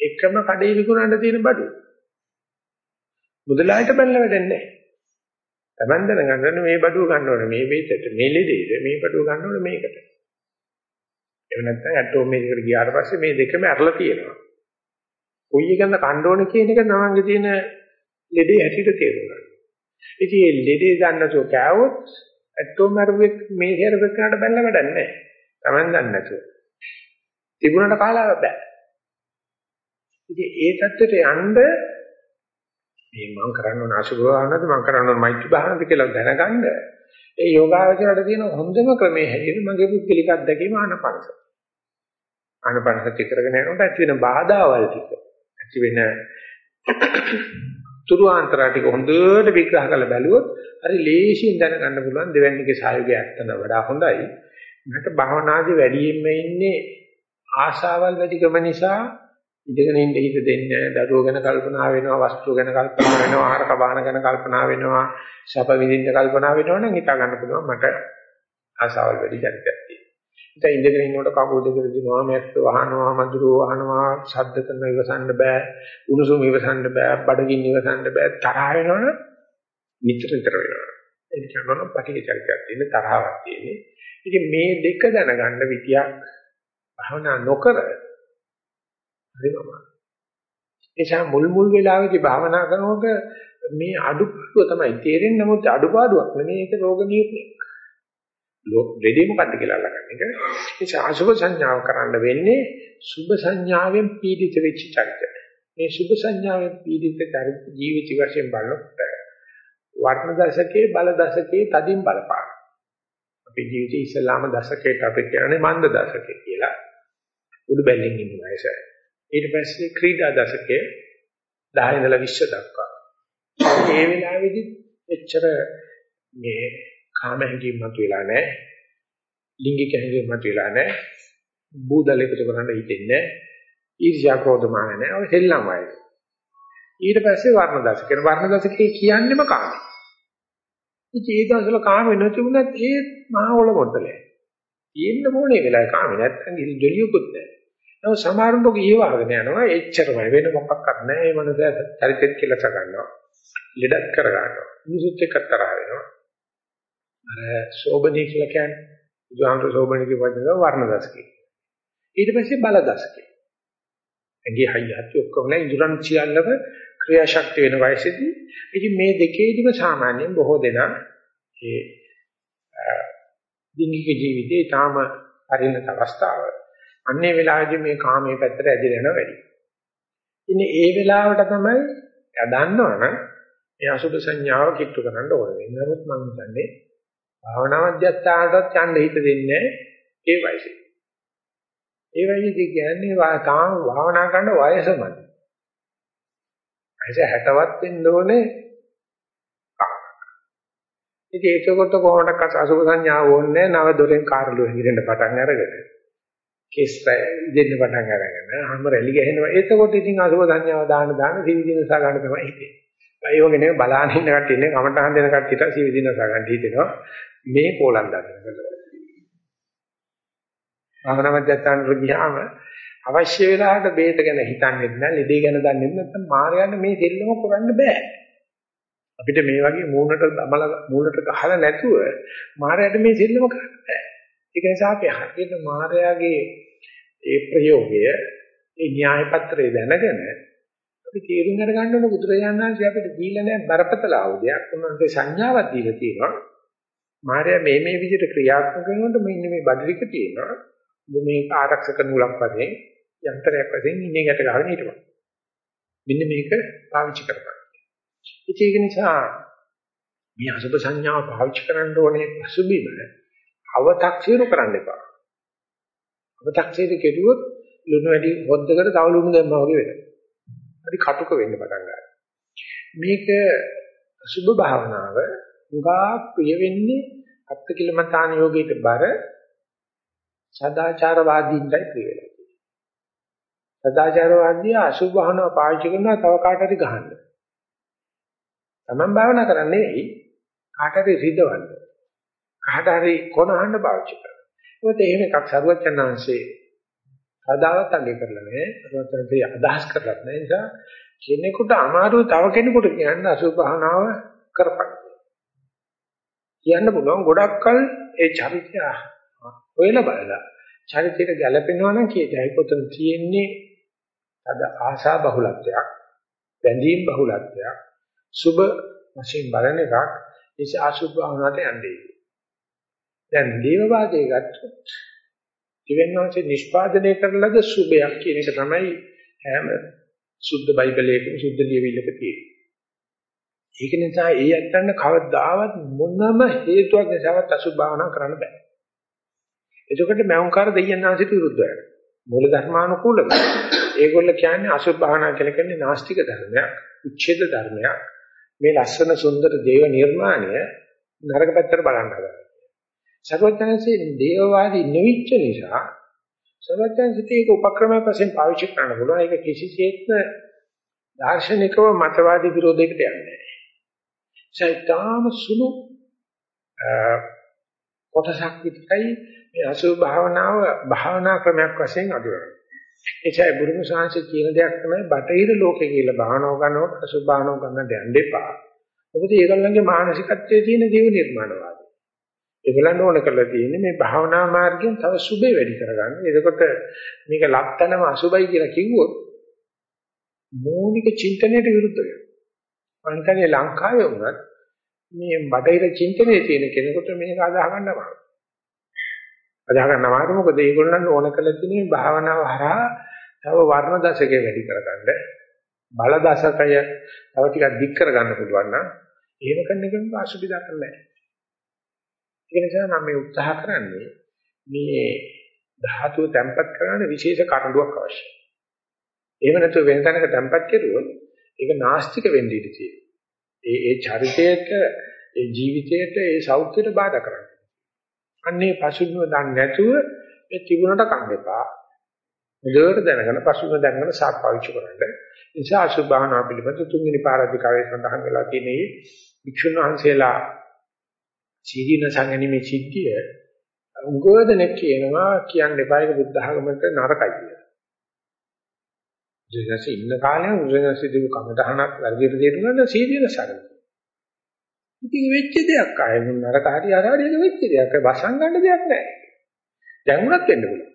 A: එකම කඩේ විකුණන්න තියෙන බඩු. මුදලාට බැලලා වැඩන්නේ නැහැ. Taman දැනගන්න මේ බඩුව ගන්න ඕනේ මේ වේතට මේ ලෙඩේට මේ බඩුව ගන්න ඕනේ මේකට. එහෙම නැත්නම් ඇටෝම් මේකට ගියාට පස්සේ මේ දෙකම ඇරලා තියෙනවා. කොයි එකද කන්න ඕනේ කියන එක නමංගේ තියෙන ලෙඩේ හැටියට තේරුම් ගන්න. ඉතින් මේ ලෙඩේ ගන්නසෝ කෑවොත් ඇටෝම් අරුවෙක් මේ හේරෙක කරාට බැලලා වැඩක් නැහැ. Taman දන්නේ නැතුව. තිබුණාට කාලා බෑ. ඉතින් ඒ தත්ත්වයට යන්න මේ මම කරන්න ඕන අසුභ භාවනාවද මම කරන්න ඕන මෛත්‍රී භාවනාවද කියලා දැනගන්න ඒ යෝගාවචරයට තියෙන හොඳම ක්‍රමයේ හැටියට මගේ පුද්ගලික අත්දැකීම ආනපනස. ආනපනස චිත්‍රගෙන යනකොට ඇති වෙන බාධාවල් ටික ඇති වෙන තුරුාන්තර ටික හොඳට විග්‍රහ කරලා බැලුවොත් හරි ලේසියෙන් දැනගන්න පුළුවන් දෙවැන්නේගේ සහයෝගයක් ගන්න වඩා හොඳයි. මට භාවනාදී වැඩියෙන්ම ඉන්නේ ආශාවල් වැඩිකම නිසා ඉඳගෙන ඉන්න හිත දෙන්නේ දරුවෝ ගැන කල්පනා වෙනවා වස්තු ගැන කල්පනා වෙනවා ආහාර කබාන ගැන කල්පනා වෙනවා ශප විඳින්න කල්පනා වෙනවා නම් හිතා ගන්න පුළුවන් මට ආසාවල් වැඩි චරිතයක් තියෙනවා. ඉතින් ඉඳගෙන ඉන්නකොට කකුල් දෙක දිනවා මැස්ස වහනවා මදුරු වහනවා ශබ්ද කරන ඉවසන්න බෑ උණුසුම ඉවසන්න බෑ බඩගින්න ඉවසන්න බෑ තරහ වෙනවනේ නිතර නිතර වෙනවා. ඒක කියනවා පටිච්චසමුප්පාදයක් තියෙන තරහවක් තියෙන්නේ. ඉතින් මේ දෙක දැනගන්න විදියක් භවනා නොකර හරිම එසා මුල් මුල් වෙලාවේදී භාවනා කරනකොට මේ අඩුපාඩුව තමයි තේරෙන්නේ නමුත් අඩුපාඩුවක් නෙමෙයි ඒක රෝග නියුක්තියක්. ලෝක දෙඩේ මොකද්ද කියලා අල්ලගන්න එක. ඒ අසුභ සංඥාව කරන්න වෙන්නේ සුභ සංඥාවෙන් පීඩිත වෙච්ච චරිත. මේ සුභ සංඥාවෙන් පීඩිත චරිත ජීවිත වශයෙන් බලනකොට වර්ණ දශකයේ බල දශකයේ තදින් බලපාන. අපේ ජීවිතයේ ඉස්ලාම දශකයට අපි කියන්නේ මන්ද දශකය කියලා. උඩු බැලෙන් ඉන්න වයස. ඊට පස්සේ ක්‍රීඩා දශකයේ 10 ඉඳලා 20 දක්වා. ඒ වෙලාවේදී එච්චර මේ කාම හැඟීම් මතුවලා නැහැ. ලිංගික හැඟීම් මතුවලා නැහැ. බූදල එකතු කරන්න හිතෙන්නේ නැහැ. ඊර්ෂ්‍යා ක්‍රෝධ මාන නැහැ. ඔය සෙල්ලම් වයස. ඊට පස්සේ වර්ණ දශකේ. වර්ණ දශකේ කියන්නේම කාමයි. ඉතින් ඒ දවස්වල කාම නැති වුණත් ඒ මහා ඔල මොඩලයි. තියෙන්න ඕනේ වෙලාවේ කාම නැත්තම් ඉතින් දෙලියකුත් නැහැ. නමුත් සමහරුන්ට ගියවගෙන යනවා එච්චරමයි වෙන මොකක්වත් නැහැ. මේ මනස චරිතෙත් කියලා සගන්නවා. ලෙඩක් කර ගන්නවා. මිනිසුත් එක්ක තරහ වෙනවා. අර සෝබනී කියලා කියන්නේ බුදුහාමර සෝබනීගේ වචන වර්ණ දශකේ. ඊට පස්සේ බල දශකේ. ඇඟේ හයියත් ඔක්කොම නේ ඉඳුරන් සියල්ලම ක්‍රියාශක්තිය වෙන වයසේදී ඉතින් මේ දෙකේදීම සාමාන්‍යයෙන් බොහෝ දෙනා ඒ දින්ගික ජීවිතේ තාම පරිණත අවස්ථාව. අන්නේ වෙලාවේදී මේ කාමයේ පැත්තට ඇදලා යනවා වැඩි. ඉන්නේ ඒ වෙලාවට තමයි යදන්නවනම් ඒ අසුභ සංඥාව කිට්ටු කරන්න ඕන වෙන්නේ. නමුත් මම හිතන්නේ භාවනා මධ්‍යස්ථානටත් යන්න හිත දෙන්නේ ඒ වයසේ. ඒ වයසේදී කියන්නේ තාම භාවනා කරන වයසමයි. වයස 60වත් වෙන්න ඕනේ. ඉතින් ඒකකොට කොහොමද අසුභ සංඥාව ඕනේ නව දොරෙන් කාර්ලෝ හිරෙන්න පටන් අරගෙන. කෙස් දෙන්න පටන් අරගෙන හැම රැලි ගහනවා. එතකොට ඉතින් අසුභ සංඥාව දාන දාන සිවිදිනසා ගන්න තමයි හිතෙන්නේ. ඒ වගේ නෙවෙයි බලාන ඉන්න කට්ටිය ඉන්නේ කමටහන් දෙන කට්ටියට සිවිදිනසා ගන්න හිතෙනවා. මේ පොලන් දන්නකොට. භාවනා මධ්‍යස්ථානට ගියාම අවශ්‍ය වෙලාවට බේත ගැන හිතන්නේ නැහැ, ලෙඩේ ගැන දන්නේ නැත්නම් මායයන් මේ දෙල්ලම කරන්න බෑ. අපිට මේ වගේ මූණට දමල මූණට ගහලා නැතුව මායයට මේ දෙල්ලම කරන්න බෑ. ඒක නිසා අපි හරියට මායයාගේ ඒ ප්‍රයෝගය, ඒ න්‍යාය පත්‍රය දැනගෙන අපි තේරුම් ගන්න ඕන බුදුරජාණන් වහන්සේ අපිට දීලා නැහැ බරපතල ආයුධයක්. උන්වහන්සේ සංඥාවක් දීලා තියෙනවා. මායя මේ මේ විදිහට ක්‍රියාත්මක වෙනකොට මෙන්න මේ බඩරික තියෙනවා. ඔබ මේක ආරක්ෂක නූලක් වශයෙන් යන්ත්‍රයක් වශයෙන් ඉන්නේ ගැට ගහගෙන හිටපන්. මෙන්න මේක පාවිච්චි කරපන්. ඒක නිසා මේ අසුබ සංඥාව පාවිච්චි කරන්න ඕනේ පසුබිම අව탁සීරු කරන්න එපා. අව탁සීරු කෙරුවොත් ලුණු වැඩි හොද්දකට තව ලුණු දැම්මා වගේ වෙනවා. හරි කටුක වෙන්න පටන් ගන්නවා. මේක සුභ භාවනාව උගා ප්‍රිය වෙන්නේ අත්කිලමතාන යෝගයට බර සදාචාරවාදීන්ටයි ප්‍රිය වෙලා තියෙන්නේ. සදාචාරවාදී අසුභ භාවනාව පාවිච්චි කරනවා තව කාට හරි ගහන්න. Taman භාවනා කරන්නේ නෙවෙයි කාට හරි රිදවන්න. කාට හරි කොනහන්න පාවිච්චි කරනවා. ඒකත් එහෙම එකක් සරුවචනාංශේ සදාවත් අගය කරලා නැහැ. සරුවචනාංශේ අදහස් කරලත් නැහැ. ඒ නිසා කෙනෙකුට අමාරුයි තව කෙනෙකුට කියන්න අසුභ භාවනාව කරපන්. කියන්න පුළුවන් ගොඩක් කල ඒ චරිතය හොයලා බලලා චරිතයට ගැළපෙනවා නම් කියතයි කොතන තියෙන්නේ අද ආශා බහුලත්වයක් බැඳීම් බහුලත්වයක් සුබ වශයෙන් බලන එකක් ඒ ආසුභ භාවනාවට යන්නේ දැන් දේවවාදයේ ගත්තොත් ඉවෙන්වන්සේ නිෂ්පාදනය කරලද සුබයක් කියන එක තමයි හැම සුද්ධ බයිබලයකම සුද්ධ ලියවිල්ලක තියෙන්නේ ඒක නිසා ඒ ඇත්තන්න කවදාවත් මොනම හේතුවක් නිසාවත් අසුභ භාවනා කරන්න බෑ. එතකොට මෞංකාර දෙයයන් ආසිත විරුද්ධ වෙනවා. මූල ධර්මානුකූලව. ඒගොල්ල කියන්නේ අසුභ භාවනා කියලා කියන්නේ නාස්තික ධර්මයක්, උච්ඡේද ධර්මයක්. මේ ලස්සන සුන්දර දේව නිර්මාණය නරක පැත්තට බලන්න හදනවා. සර්වඥාන්සේ දේවවාදී නොවිච්ච නිසා සර්වඥාන්සිට ඒක උපක්‍රමයක් වශයෙන් පාවිච්චි කරන්න පුළුවන්. ඒක කිසිසේත්ම දාර්ශනිකව මතවාදී විරෝධයකට යන්නේ නැහැ. සයිතාම සුළු කොටසක් විතරයි මේ අසුභ භාවනාව භාවනා ක්‍රමයක් වශයෙන් අඳුරනවා. එචයි බුදුම ශාංශ කියන දෙයක් තමයි බටහිර ලෝකේ කියලා භාවනාව ගන්නකොට අසුභ භාවනාව ගන්නට යන්න එපා. මොකද ඒගොල්ලන්ගේ මානසිකත්වයේ තියෙන ජීව නිර්මාණවාදී. ඒගොල්ලන් ඕන කරලා තියෙන්නේ මේ භාවනා මාර්ගයෙන් තව සුභේ වැඩි කරගන්න. එතකොට මේක ලක්තනම අසුභයි කියලා කිව්වොත් මූලික චින්තනයට විරුද්ධ වෙනවා. අනිකනේ ලංකාවේ වුණත් මේ බටහිර චින්තනයේ තියෙන කෙනෙකුට මේක අදාහ ගන්නවා. අදාහ ගන්නවා මොකද ඒගොල්ලන් ඕන කරලා තියෙන්නේ භාවනාව හරහා තව වර්ණ දශකේ වැඩි කරගන්න. බල දශකය තව ටිකක් දික් කරගන්න පුළුවන් නම් එහෙම කරන එකෙන් අසුබිදා කරන්නේ නැහැ. ඒ නිසා මම මේ උත්සාහ කරන්නේ මේ ධාතුව තැම්පත් කරන්න විශේෂ කරඬුවක් අවශ්‍යයි. එහෙම නැත්නම් වෙන තැනක තැම්පත් කෙරුවොත් ඒක නාස්තික වෙන්න ඉඩ තියෙනවා. ඒ ඒ චරිතයට, ඒ ජීවිතයට, ඒ සෞඛ්‍යයට බාධා කරනවා. අන්නේ පසුබිම දන්නේ නැතුව ඒ තිබුණට කන්න එපා. මුලවට දැනගෙන පසුබිම දැනගෙන සාපාවිච්ච කරන්න. නිසා අසුභාවනා පිළිබඳ තුන්වෙනි පාරාධිකාරයේ සඳහන් වෙලා තියෙන්නේ වික්ෂුන් වහන්සේලා සීදීන සංගණීමේ සිද්ධිය උගෝදනෙක් කියනවා කියන්න එපා ඒක බුද්ධ ආගමට නරකයි කියලා. ජීවිතේ ඉන්න කාලේ උදේසි දීපු කමතහනක් වැඩිට දෙන්නා සීදීන සංගණී. ඉතින් වෙච්ච දෙයක් ආයෙ නරක හරි අරහරි එක වෙච්ච දෙයක්. වසන් ගන්න දෙයක් නැහැ. දැන් උනත් වෙන්න පුළුවන්.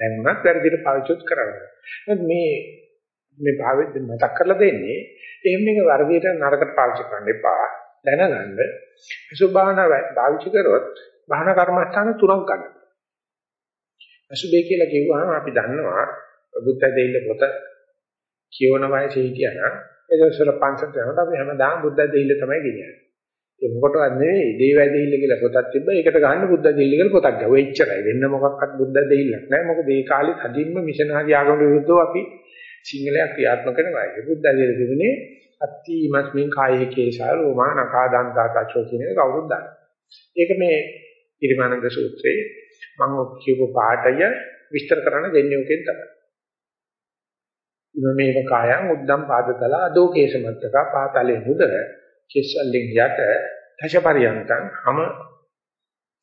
A: දැන් උනත් වැඩිට පාවිච්චි කරන්න. මේ මේ භාවෙත් මතක් කරලා දෙන්නේ එහෙම එක වර්ගයට නරකට පාවිච්චි කරන්න එපා. දැනගන්න අසුභාන භාවිත කරොත් බාහන කර්මස්ථාන තුනක් ගන්න. අසුභේ කියලා කිව්වහම අපි දන්නවා බුද්ධ දෙයිල පොත කියවන වයසේ හිටියනම් ඒ දවස්වල පන්සලට යනකොට අපි හැමදාම බුද්ධ දෙයිල තමයි ගෙනියන්නේ. ඒ මොකටවත් නෙවෙයි දේවය දෙයිල කියලා පොතක් තිබ්බ ඒකට ගහන්න බුද්ධ දෙයිල කියලා පොතක් ගාව එච්චරයි. වෙන්න මොකක්වත් බුද්ධ දෙයිලක් නැහැ. මොකද ඒ කාලේ අදින්ම මිෂනාරි ආගම විරුද්ධව අපි සිංහලයක් ක්‍රියාත්මක කරනවා. ඒ බුද්ධ දෙයිල තිබුණේ අත්ති මස්මින් කායේ කේශා රෝමා නකා දන්තා තචෝ කියන එක කවුරුත් දන්නවා. ඒක මේ ඉරිමානන්ද සූත්‍රයේ මම කියපු පාඩය විස්තර කරන්න දෙන්නේ ඔකෙන් තමයි. ඉමමේව කායං උද්දම් පාදතල අදෝ කේශමත්තක පාතලේ මුද කෙස්සල්ලෙන් යට දශපරියන්තං හැම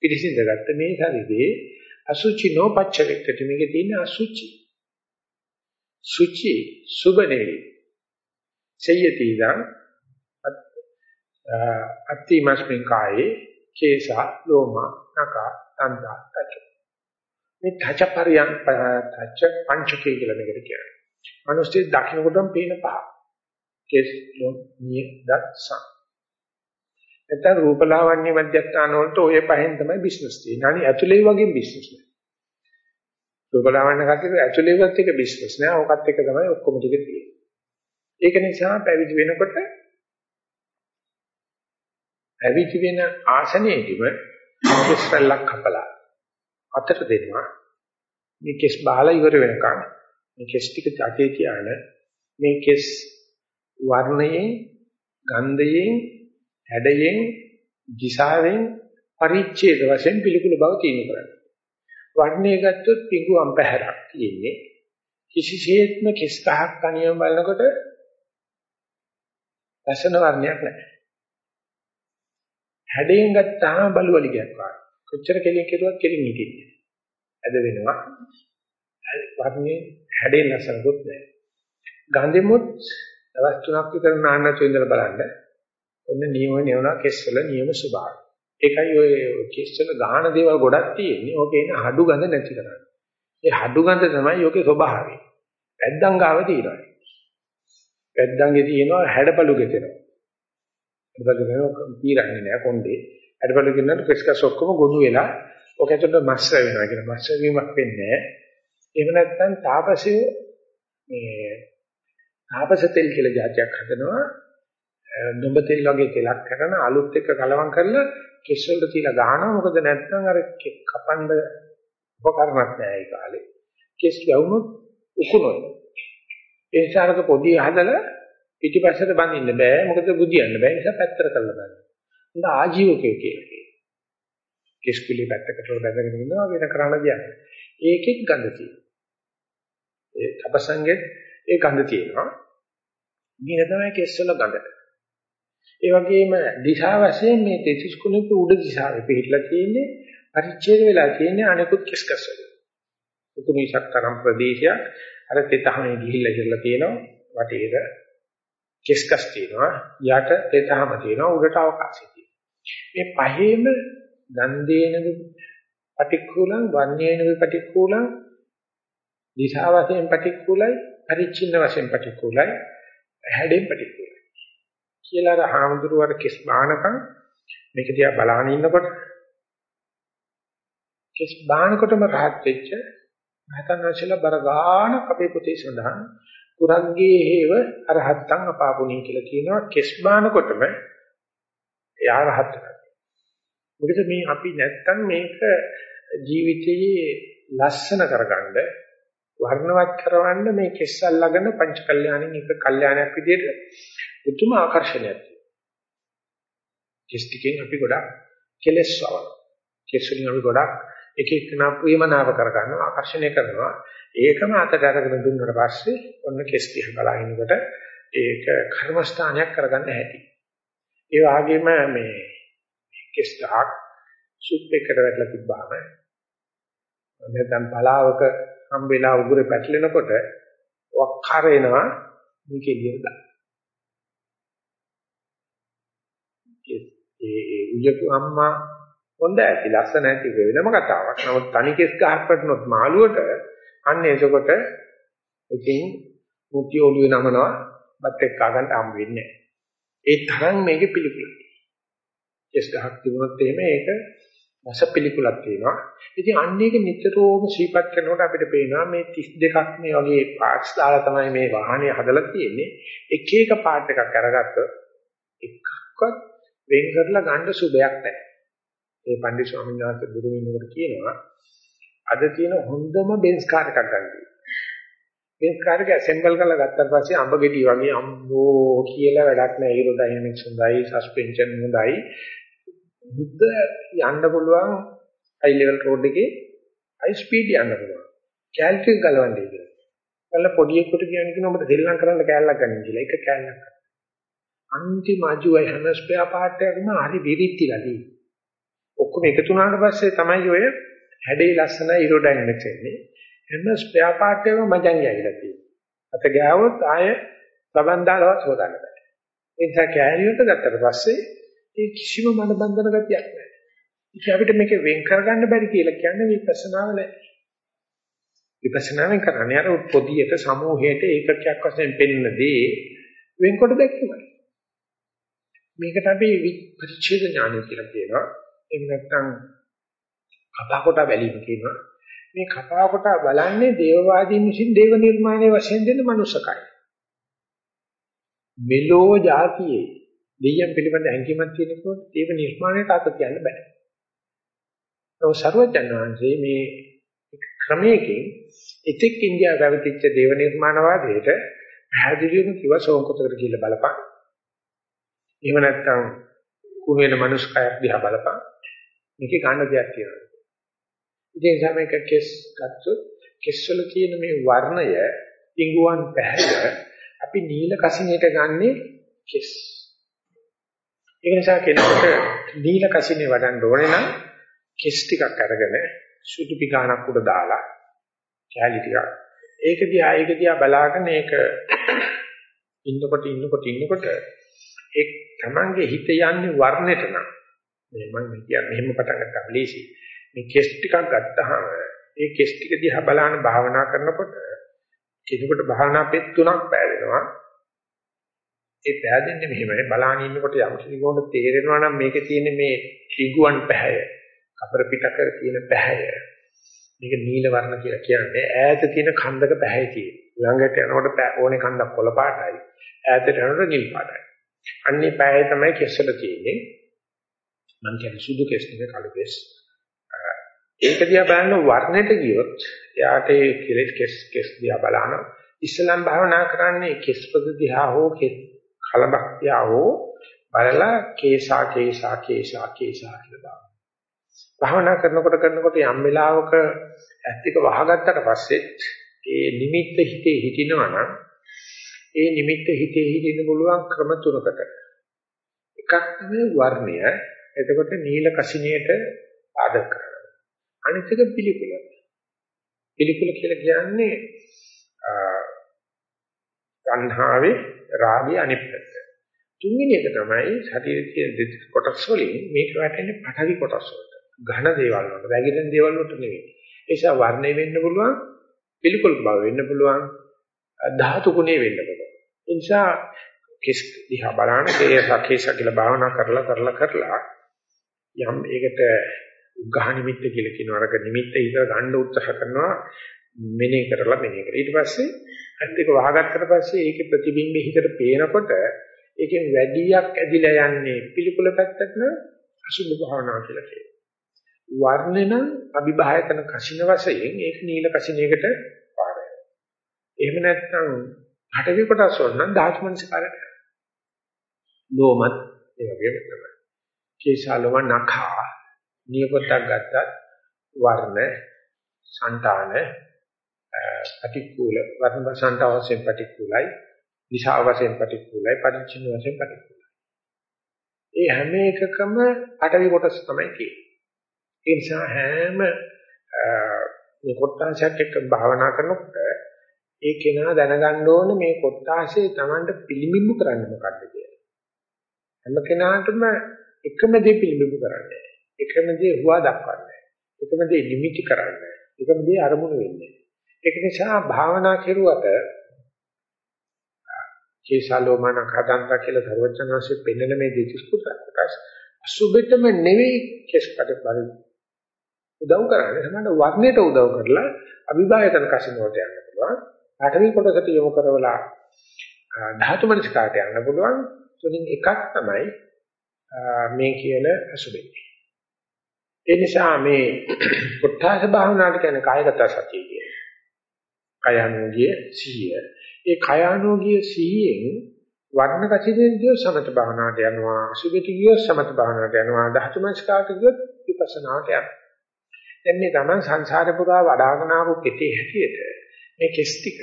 A: පිළිසිඳගත්ත මේ ශරීරේ අසුචි නොපච්ච වෙක්කට මේකේ තියෙන අසුචි සුචි සුබනේ සයති ඉදං අත්ති මස්මින් කායේ කේසා ලෝම නක තන්ද තච මේ තච පරියන් තච පංචකේ කියලා මේකට කියනවා. මිනිස්සේ දකින්නකොටම පේන පහ. කේස් ලෝම නිය දත් සම්. නැත්නම් රූපලාවන්‍ය මධ්‍යස්ථාන වලට ඔය පහෙන් තමයි බිස්නස් තියෙන්නේ. අනිත් ඇතුලේ වගේ බිස්නස් නෑ. රූපලාවන්‍ය කටේ ඇතුලේවත් එක බිස්නස් නෑ. ඕකත් එක තමයි ඔක්කොම ටික තියෙන්නේ. ඒක නිසා පැවිදි වෙනකොට පැවිදි වෙන ආසනයේදීම කෙස් පැල්ලක් කපලා අතට දෙනවා. මේ කෙස් බහලා ඉවර වෙනකන් මේ කෙස් ටික අතේ තියාන මේ කෙස් වර්ණයෙන් ගන්ධයෙන් හැඩයෙන් දිශාවෙන් පරිච්ඡේද වශයෙන් පිළිකුල බව තියෙන කරන්නේ වර්ණය ගත්තොත් පිඟුම් පැහැරක් තියෙන්නේ. කිසිසේත්ම කෙස් ගහක් කණියම බලනකොට ලස්සන වර්ණයක් නැහැ. හැඩයෙන් ගත්තාම බලුවලිගයක් වගේ. කොච්චර කෙලින් කෙරුවත් කෙලින් හිටින්නේ. ඇද වෙනවා. වර්ණේ හැඩයෙන් ලස්සනකුත් නැහැ. ගන්ධෙමුත් දවස් තුනක් විතර නාන්න චේන්දර බලන්න. ඔන්න නියම නෙවනා කෙස්වල නියම ස්වභාවය. ඒකයි ඔය කෙස්වල ගාහන දේවල් ගොඩක් තියෙන්නේ. ඕකේ ඉන්න හඩු ගඳ නැති කරන්නේ. ඒ හඩු ගඳ තමයි යෝගේ ස්වභාවය. වැද්දන් ගාව තියෙනවා. වැද්දන්ගේ තියෙනවා හැඩපළු ගෙතෙනවා. හැඩපළු ගෙතෙනවා පීරන්නේ නෑ කොණ්ඩේ. හැඩපළු ගෙන්නන ක්‍රිස්කස් ඔක්කොම ගොනු වෙලා ඔක ඇතුළට මස් වෙනවා කියන මස් වීමක් වෙන්නේ නෑ. එහෙම නැත්නම් තාපසය මේ තාපස තෙල් කියලා જાතියක් හදනවා. දුඹ තෙල් වගේ තෙලක් කරන අලුත් එක්ක කලවම් කරලා කෙස් වලට තියලා ගහනවා. මොකද නැත්නම් අර කපන්න උපකරණක් නෑ ඒ කාලේ. කෙස් ගැවුනොත් උකුණොයි. ඒ නිසාරක පොඩි හදලා පිටිපස්සට බඳින්න බෑ මොකද බුදියන්න බෑ ඒ නිසා පැත්තට කරලා බලන්න. හොඳ ආජීවකයෝ කියලා කියනවා. කිස්කුලි පැත්තකට බැඳගෙන ඉන්නවා වෙන කරන්න දෙයක්. ඒකෙත් ගඳ තියෙනවා. ඒ තපසංගෙත් ඒ ගඳ තියෙනවා. මේක තමයි කෙස්වල ගඳ. ඒ වගේම දිශා වශයෙන් මේ තෙතිස් කුණක උඩ දිශාවේ පිටලා තියෙන්නේ පරිච්ඡේද වෙලා තියෙන්නේ අනිකුත් කිස්කස් වල. උතුමිසක් තරම් ප්‍රදේශයක් අර තෙතහමේ ගිහිල්ලා ඉඳලා තියෙනවා. වටේට කිස්කස් තියෙනවා. යට තෙතහම තියෙනවා. උඩට අවකාශය තියෙනවා. මේ පහේම ගන්ධේන පටික්කුලං වන්නේන විපටික්කුලං දිශා වශයෙන් පටික්කුලයි පරිච්ඡින්න වශයෙන් පටික්කුලයි හැඩෙන් පටික්කුලයි. කියලා අර හාමුදුරුවර කිස් බානකම් මේක දිහා බලාගෙන ඉන්නකොට කිස් බානකොටම rahat වෙච්ච නැතන් වශයෙන් බර ගාන අපේ පොතේ සඳහන්. කුරග්ගේ හේව අරහත්තන් අපාපුණී කියලා කියනවා. කිස් බානකොටම එයා රහත් වෙනවා මොකද මේ අපි නැත්තම් මේක ජීවිතයේ ලස්සන කරගන්න වර්ණවත් කරවන්න මේ කෙස් අල්ලගෙන පංච කල්යාණින් එක කල්යාණයක් විදිහට උතුම් ආකර්ෂණයක්. කෙස් ටිකෙන් අපි ගොඩක් කෙලස් වවන. කෙස් වලින් අපි ගොඩක් එක එකනා ප්‍රේමනාව කරගන්නවා ආකර්ෂණය කරනවා ඒකම අතට අරගෙන දුන්නාට පස්සේ ඔන්න කෙස් ටික බලහිනකොට ඒක කර්මස්ථානයක් කරගන්න හැටි ඒ වගේම මේ කෙස් ගහක් සුප් එකකට වැටලා තිබ්බාම නැත්නම් බලාවක හම්බෙලා උගුරේ පැටලෙනකොට වක්කාර එනවා මේක එළියට දාන්න. ඒ ඒ උයපු අම්මා හොඳ ඇති ලස්සන ඇති වෙනම කතාවක්. නමුත් තනි කෙස් ගහක් වටනොත් මාළුවට අන්න එසකොට ඉතින් මුටි ඔළුවේ නමනවා බත් එක්ක ගන්න හම් වෙන්නේ නැහැ. ඒ තරම් මේකේ පිළිකුලයි. කෙස් ගහක් තිබුණොත් එහෙම ඒක රස පිළිකුලක් තියෙනවා. ඉතින් අන්න ඒක නිතරම ශීපත් කරනකොට අපිට පේනවා මේ 32ක් මේ වගේ පාර්ට්ස් දාලා තමයි මේ වාහනේ හදලා තියෙන්නේ. එක එක පාර්ට් එකක් අරගත්තොත් එකක්වත් වෙන් කරලා ගන්න සුබයක් නැහැ. ඒ පණ්ඩිත ස්වාමීන් වහන්සේ බුදුමින් උකට කියනවා අද තියෙන හොඳම බෙන්ස් කාර් එකක් ගන්න. බෙන්ස් කාර් එක ඇසෙම්බල් කරලා ගත්තාට පස්සේ අඹ ගෙඩි වගේ අම්බෝ කියලා වැඩක් නැහැ. ඒරෝඩයිනමික්ස් හොඳයි, සස්පෙන්ෂන් හොඳයි. බුද්ධ යන්න පුළුවන් හයි ලෙවල් රෝඩ් එකේ හයි ස්පීඩ් යන්න පුළුවන්. කැල්කියුලේට් ගලවන්නේ කියලා. කල්ල පොඩි එකට කියන්නේ කියන ඔබට දෙල්ලම් කරන්න කැලලක් ගන්න කියලා. එක කැලලක්. අන්තිම අජුවයි හැමස්පෙයා පාට් එකම හරි විරිත්තිලාදී. ඔක්කොම එකතු වුණාට පස්සේ තමයි ඔය හැඩේ ලස්සන ඒරෝඩයිනමික්ස් එන්නේ. හැමස්පෙයා පාට් එකම මජන් ගෑවිලා තියෙනවා. අත ගෑවොත් ආය සබන්දාලවත් හොදන්න බෑ. ඒ නිසා කැරියට ගත්තට පස්සේ ඒ කිසිම මන බන්ධන ගතියක් නැහැ. ඉතින් අපිට මේක වෙන් කරගන්න බැරි කියලා කියන්නේ විපස්සනාව නෑ. විපස්සනාවෙන් කරන්නේ අර පොදියට සමූහයට ඒකකයක් වශයෙන් පෙන්නදී වෙන්කොට දැක්කමයි. මේකට අපි පරිච්ඡේද ඥානය කියලා කියනවා. එහෙම නැත්නම් කපා කොට බැලීම කියනවා. මේ කපා කොට බලන්නේ දේවවාදීන් විසින් දේව නිර්මාණය වශයෙන් දෙන මනුස්සකයි. මෙලෝ જાතියේ දෙයියන් පිළිබඳ හැඟීමක් තියෙනකොට ඒක නිර්මාණයට අත තියන්න බෑ. ඒ සර්වඥාන් වහන්සේ මේ ක්‍රමයකින් ඉතික් ඉන්දියාව පැවතිච්ච දේව නිර්මාණවාදයට පැහැදිලිවම කිව්ව සෝංකතකට කියලා බලපන්. එහෙම නැත්නම් කුණු වෙන මනුස්කයක් දිහා බලපන්. මේකේ ගන්න දෙයක් තියෙනවා. ඉතින් සමයක කෙස් ගත්තොත් කෙස් වල තියෙන මේ වර්ණය ඉඟුවන් පැහැය අපි නිල කසිනේට ගන්නේ කෙස්. ඒ නිසා කෙනෙකුට දීල කසිනේ වඩන්න ඕනේ නම් කෙස් ටිකක් අරගෙන සුදු පිගානක් උඩ දාලා කැලි ටිකක් ඒක දිහා ඒක දිහා බලාගෙන ඒක ඉන්නකොට ඉන්නකොට ඉන්නකොට ඒ තමන්ගේ හිත යන්නේ වර්ණයට නම් මේ මම කියන්නේ. මෙහෙම පටන් ගත්තාම ලේසි. මේ කෙස් ටිකක් ගත්තාම ඒ කෙස් ටික දිහා බලාන භාවනා කරනකොට කෙනෙකුට භාවනා පෙත් තුනක් පෑවෙනවා ඒ පෑදෙන්නේ මෙහෙමයි. බලාගෙන ඉන්නකොට යම් කිසි කෙනෙකුට තේරෙනවා නම් මේකේ තියෙන මේ ත්‍රිගුවන් පැහැය කබර පිටක තියෙන පැහැය. මේක නිල වර්ණ කියලා කියන්නේ ඈත තියෙන කන්දක පැහැය තියෙන ළඟට යනකොට ඕනේ කන්දක් කොළ පාටයි ඈතට යනකොට නිල් පාටයි අන්නේ පැහැය තමයි කෙස්සල තියෙන්නේ. මම කියන්නේ සුදු කෙස් නෙවෙයි කළු කෙස් ඒක දිහා බලන වර්ණයට ගියොත් එයාට ඒ කෙලෙස් කෙස් කෙස් දිහා බලන ඉස්ලාම් භාවනා කරන්නේ කෙස් පද දිහා හෝ කෙස් කලබක්තියවෝ බලලා කේසා කේසා කේසා කේසා කියලා දානවා. භාවනා කරනකොට කරනකොට යම් වෙලාවක ඇත්තික වහගත්තට පස්සෙත් ඒ නිමිත්ත හිතේ හිටිනවා නම් ඒ නිමිත්ත හිතේ හිටින්න පුළුවන් ක්‍රම තුනකට. එකක් තමයි වර්ණය. එතකොට නිල කසිනියට ආදක කරනවා. අනිත් එක පිළිකුල. පිළිකුල කියලා කියන්නේ තණ්හාවේ රාගයේ අනිත් පැත්ත. තුන්වෙනි එක තමයි ශරීරයේ කොටස් වලින් මේක වැටෙන්නේ පඨවි කොටස් වලට. ඝන දේවල් වලට, වැగిරෙන දේවල් වලට නෙවෙයි. ඒ නිසා වර්ණය වෙන්න පුළුවන්, පිළිකුල් බව වෙන්න පුළුවන්, ධාතු ගුණේ වෙන්න පුළුවන්. ඒ නිසා කිස් දිහා බලන කේසකේස කියලා භාවනා කරලා කරලා කරලා යම් ඒකට උග්ඝහ නිමිත්ත කියලා කියන අරක නිමිත්ත ඉතර ගන්න උත්සාහ කරනවා මෙනේ කරලා මෙනේ කරලා ඊට පස්සේ ඇත්ත එක වහගත්තට පස්සේ ඒකේ ප්‍රතිබිම්බෙ හිතට පේනකොට ඒකෙන් වැඩියක් ඇදිලා යන්නේ පිළිකුල පැත්තට න අසුභ භාවනා කියලා කියනවා. වර්ණන අභිභායතන කසින වශයෙන් ඒක නීල කසිනයකට පාර වෙනවා. එහෙම නැත්නම් හටවි කොටස් වල නම් ධාතු මනසකාරයට ලෝමත් ඒ වගේම තමයි. කේශාලව නඛා නියපොත්තක් ගත්තත් වර්ණ, సంతාන, පටික්කුල වර්ණ සංතාව වශයෙන් පටික්කුලයි, දිශා වශයෙන් පටික්කුලයි, පරිච්ඡින්න වශයෙන් පටික්කුලයි. ඒ හැම එකකම අටවි කොටස තමයි කියන්නේ. ඒ නිසා හැම මේ කොටාංශයක් එක්ක භාවනා කරනකොට ඒ කෙනා දැනගන්න ඕනේ මේ කොටාංශේ Tamanට පිළිඹු කරන්නේ මොකක්ද කියලා. හැම කෙනාටම එකම දේ පිළිඹු කරන්නේ. එකම දේ හුවා දක්වන්නේ. එකම දේ නිමිති කරන්නේ. එකම දේ අරමුණු වෙන්නේ. ඒක නිසා භාවනා කෙරුවට කේසාලෝමන කදන්ත කියලා සර්වඥාන්සේ පෙන්වන මේ දෙතිස්කුත ප්‍රකාශ අසුබිතම නෙවෙයි කෙස්කට බල උදව් කරන්නේ සමහර වර්ණයට උදව් කරලා අභිභායතන කසිනෝට යන්න පුළුවන් අටවි කොටසට යොමු කරවලා ධාතු මනස්කාරට යන්න පුළුවන් තුنين එකක් තමයි මේ කියන අසුබේ. ඒ නිසා මේ පුත්තාස භාවනාවට කියන්නේ කායගත සතිය කියන්නේ. කයanogiය සිහිය. ඒ කයanogiය සිහියෙන් වර්ණ කසිනේ ගිය සමත භාවනාවට යනවා. අසුබෙට ගිය සමත භාවනාවට යනවා. ධාතු මනස්කාරට ගිය විපස්සනාවට යනවා. දැන් මේ තමයි සංසාර පුරා වඩාගෙන ආපු කෙටි හැටියට මේ කෙස් ටික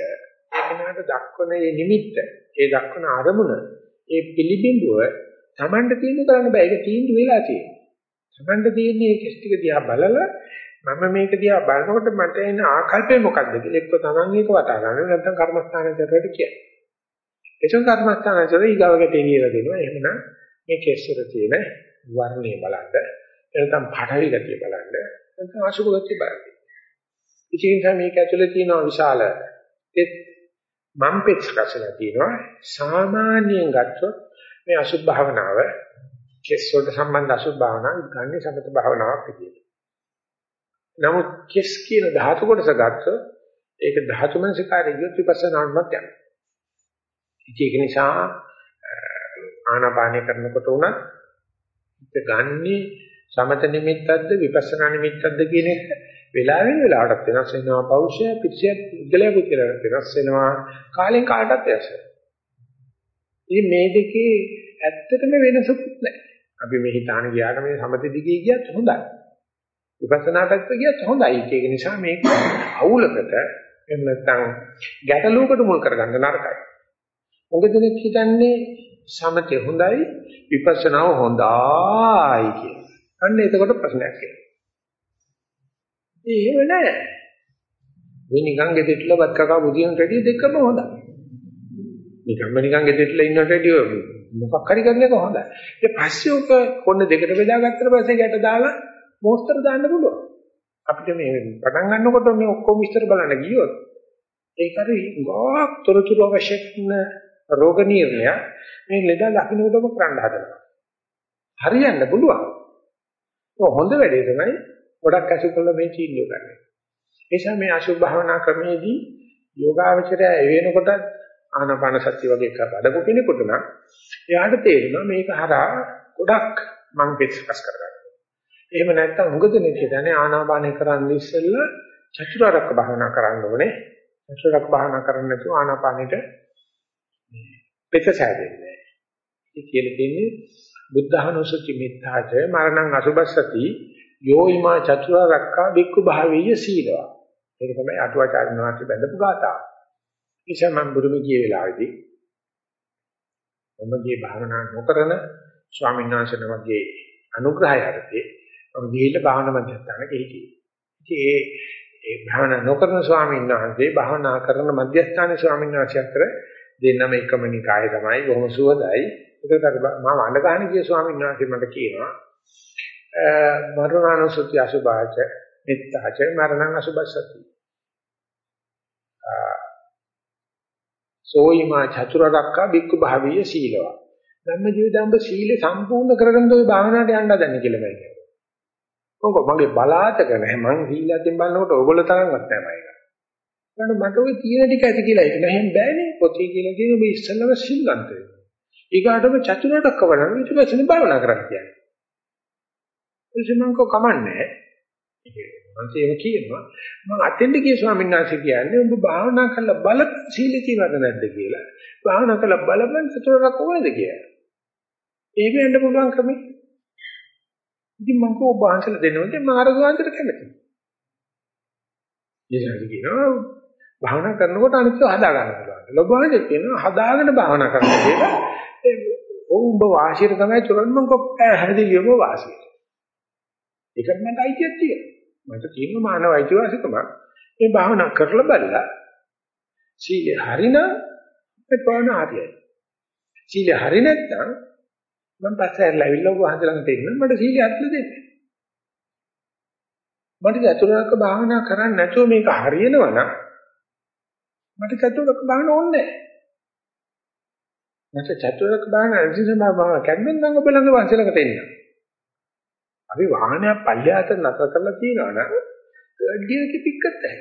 A: ඒකනකට දක්වන මේ නිමිත්ත, ඒ දක්වන අරමුණ, ඒ පිළිබිඹුව Tamanට තීන්දුව කරන්න බෑ. ඒක තීන්දුව වෙලා තියෙනවා. Tamanට තියෙන්නේ මේ කෙස් ටික දිහා බලලා මම මේක දිහා බලනකොට මට එන ආකල්පය මොකක්ද කියලා එක්ක Taman ඒක වටා ගන්න නැත්නම් කර්මස්ථානචරයට කියන්න. එතකොට කර්මස්ථානචරය ඊගාවකට එළියලා දෙනවා. එහෙමනම් මේ කෙස් වල තියෙන වර්ණය බලන්න, එතන පඨවි ගතිය බලන්න, නැත්නම් අසුභ ගතිය බලන්න. ඉතින් මේක ඇතුලේ තියෙන විශාල තෙත් මම් පෙච් කසලා තියෙනවා. සාමාන්‍යයෙන් ගත්තොත් මේ අසුභ භාවනාව කෙස් වලට සම්බන්ධ අසුභ භාවනාව ගන්නේ සමත භාවනාවක් විදියට. නමුත් කෙස් කියන ධාතු කොටස ගත්තොත් ඒක ධාතු මනසිකාරය යොත් විපස්සනාන්වත් යනවා. ඒක නිසා ආනාපානය කරනකොට උනත් හිත ගන්නේ සමත නිමිත්තක්ද විපස්සනා නිමිත්තක්ද කියන එක වෙලාවෙන් වෙලාවටත් වෙනස් වෙනවා පෞෂය පිටිය ඉගලයක් කියලා වෙනස් වෙනවා කාලෙන් කාලටත් වෙනස් වෙනවා ඉතින් මේ දෙකේ ඇත්තටම වෙනසකුත් නැහැ. අපි මේ හිතාන ගියාට මේ සමථ දිගේ ගියත් හොඳයි. විපස්සනා පැත්ත ගියත් හොඳයි. ඒක නිසා මේක අවුලකට එහෙම නැත්නම් ගැටලුවකට මුල් කරගන්න නරකයි. උඟ දෙනෙක් හිතන්නේ සමථය හොඳයි විපස්සනාව හොඳයි කියලා. අන්න එතකොට ප්‍රශ්නයක් එනවා. එහෙම නැහැ. මේ නිකන් ගෙදෙට්ටල බත් කකා බුදියන් රෙඩි දෙකම හොඳයි. නිකම්ම නිකන් ගෙදෙට්ටලා ඉන්නට වැඩිය මොකක් හරි කරන එක හොඳයි. ඊට පස්සේ උක කොන්න දෙකට බෙදාගත්තට පස්සේ ගැට දාලා මොස්තර දාන්න පුළුවන්. අපිට මේ පටන් ගන්නකොට මේ ඔක්කොම විස්තර බලන්න ගියොත් ඒක හරි ගොඩක් තොරතුරු අවශ්‍ය කරන රෝග නිర్ణය මේ ලෙඩ ලකිනකොටම කරන්න හදනවා. හරියන්න පුළුවන්. හොඳ වැඩේ තමයි ගොඩක් අසු කළ මේ තීන්දුව ගන්න. ඒ නිසා මේ අසුභ භාවනා ක්‍රමේදී යෝගාවචරය වෙනකොට ආනාපාන සතිය වගේ එකක් අඩපු කෙනෙකුට නම් එයාට තේරෙනවා මේක හරහා ගොඩක් මං පිටස්කස් කරගන්නවා. එහෙම නැත්නම් උගදෙනෙක් කියන්නේ ආනාපානය කරන්න ඉස්සෙල්ලා චතුරාර්යක භාවනා කරන්න ඕනේ. චතුරාර්යක භාවනා කරන්න නැතුව ආනාපානෙට පිට සෑදෙන්නේ. ඒ කියලා දෙන්නේ බුද්ධහනුසති මිත්‍යාච මරණං අසුබස්සති යෝයිමා චතුරාර්යක්ඛා බික්ඛු භාවීය සීලවා. ඒක තමයි අටුවාචාර්ය වහන්සේ බඳපු ගාථාව. නිසා මම බුරුම ගිය වෙලාවේදී මම ගියේ භාවනා නොකරන ස්වාමීන් වහන්සේ නමගේ අනුග්‍රහය යටතේ මම ගිහිල්ලා භාවනා මධ්‍යස්ථානක හිටියේ. ඉතින් ඒ ඒ භාවනා නොකරන ස්වාමීන් වහන්සේ භාවනා කරන මධ්‍යස්ථානයේ ස්වාමීන් වහන්සේ අතර දෙන්නම එකම නිකාය තමයි බොහොම සුවදයි. ඒකට මම අඬගහන ගිය ස්වාමීන් වහන්සේ මට කියනවා මරණානුසුති අසුභාච මිත්‍යාච මරණං අසුභසති. සෝයිමා චතුරාර්යක්ඛ බික්කු භාවීය සීලවා. ධම්ම ජීවිතම්බ සීලේ සම්පූර්ණ කරගෙන ඔය භාවනාවට යන්න හදන්නේ කියලා මම කියනවා. මොකද මගේ බලාතක නැහැ මං සීලයෙන් බලනකොට ඕගොල්ලෝ තරම්වත් නැහැ මම. ඒකට මට ওই තියෙන ටික ඇති කියලා ඒක නෑ බෑනේ පොතේ කියලා කියන මේ ඉස්සෙල්ලම සිල්ලන්ත වෙනවා. ඊගාටම චතුරාර්යක වඩන ඊට පස්සේ භාවනා කරන්න කියන්නේ. එසමං කො කමන්නේ. මම ඒක කියනවා මම අතෙන්ද කිය ස්වාමීන් වහන්සේ කියන්නේ ඔබ භාවනා කරලා බල සීල තියෙනවද නැද්ද කියලා. භාවනා කරලා බලපන් චතුරාර්යක කොහොමද කියලා. ඒ වෙන්න පුළුවන් ක්‍රමයි. ඉතින් මම කෝ වහන්සේලා දෙනවද මාර්ග වහන්සේට කැමතියි. ඊළඟට කියනවා භාවනා කරනකොට අනිත්‍ය හදා ගන්න පුළුවන්. ලොබවන්නේ කියනවා හදාගෙන භාවනා කරන්න කියලා. ඒ උඹ වාසියට තමයි තුරන් මම කොප්පෑ හැදෙලියම වාසිය. ඒකට මට අයිතියක් තියෙනවා. මට තියෙන මානව අයිතිවාසිකම මේ භාවනා කරලා බලලා සීලය හරිනම් මේ භාවනා හරියයි. සීලය හරි නැත්නම් මම පස්සේ ඇවිල්ලා ඔබ වහන්සේ ළඟට එන්න මට සීලය අත්ල දෙන්න. මට චතුරාර්ය භාවනා කරන්න නැතුව මේක හරියනවා නම් මට චතුරාර්ය භාවනා ඕනේ නැහැ. මට චතුරාර්ය භාවනා අන්තිමම භාවනා කරන්න නම් ඔබ ළඟ වහන්සේ ළඟට එන්න. අපි වාහනයක් පල්ලෙහාට නතර කරලා තියනවා නම් තර්ඩ් ගියර් එක පික් කරන්න.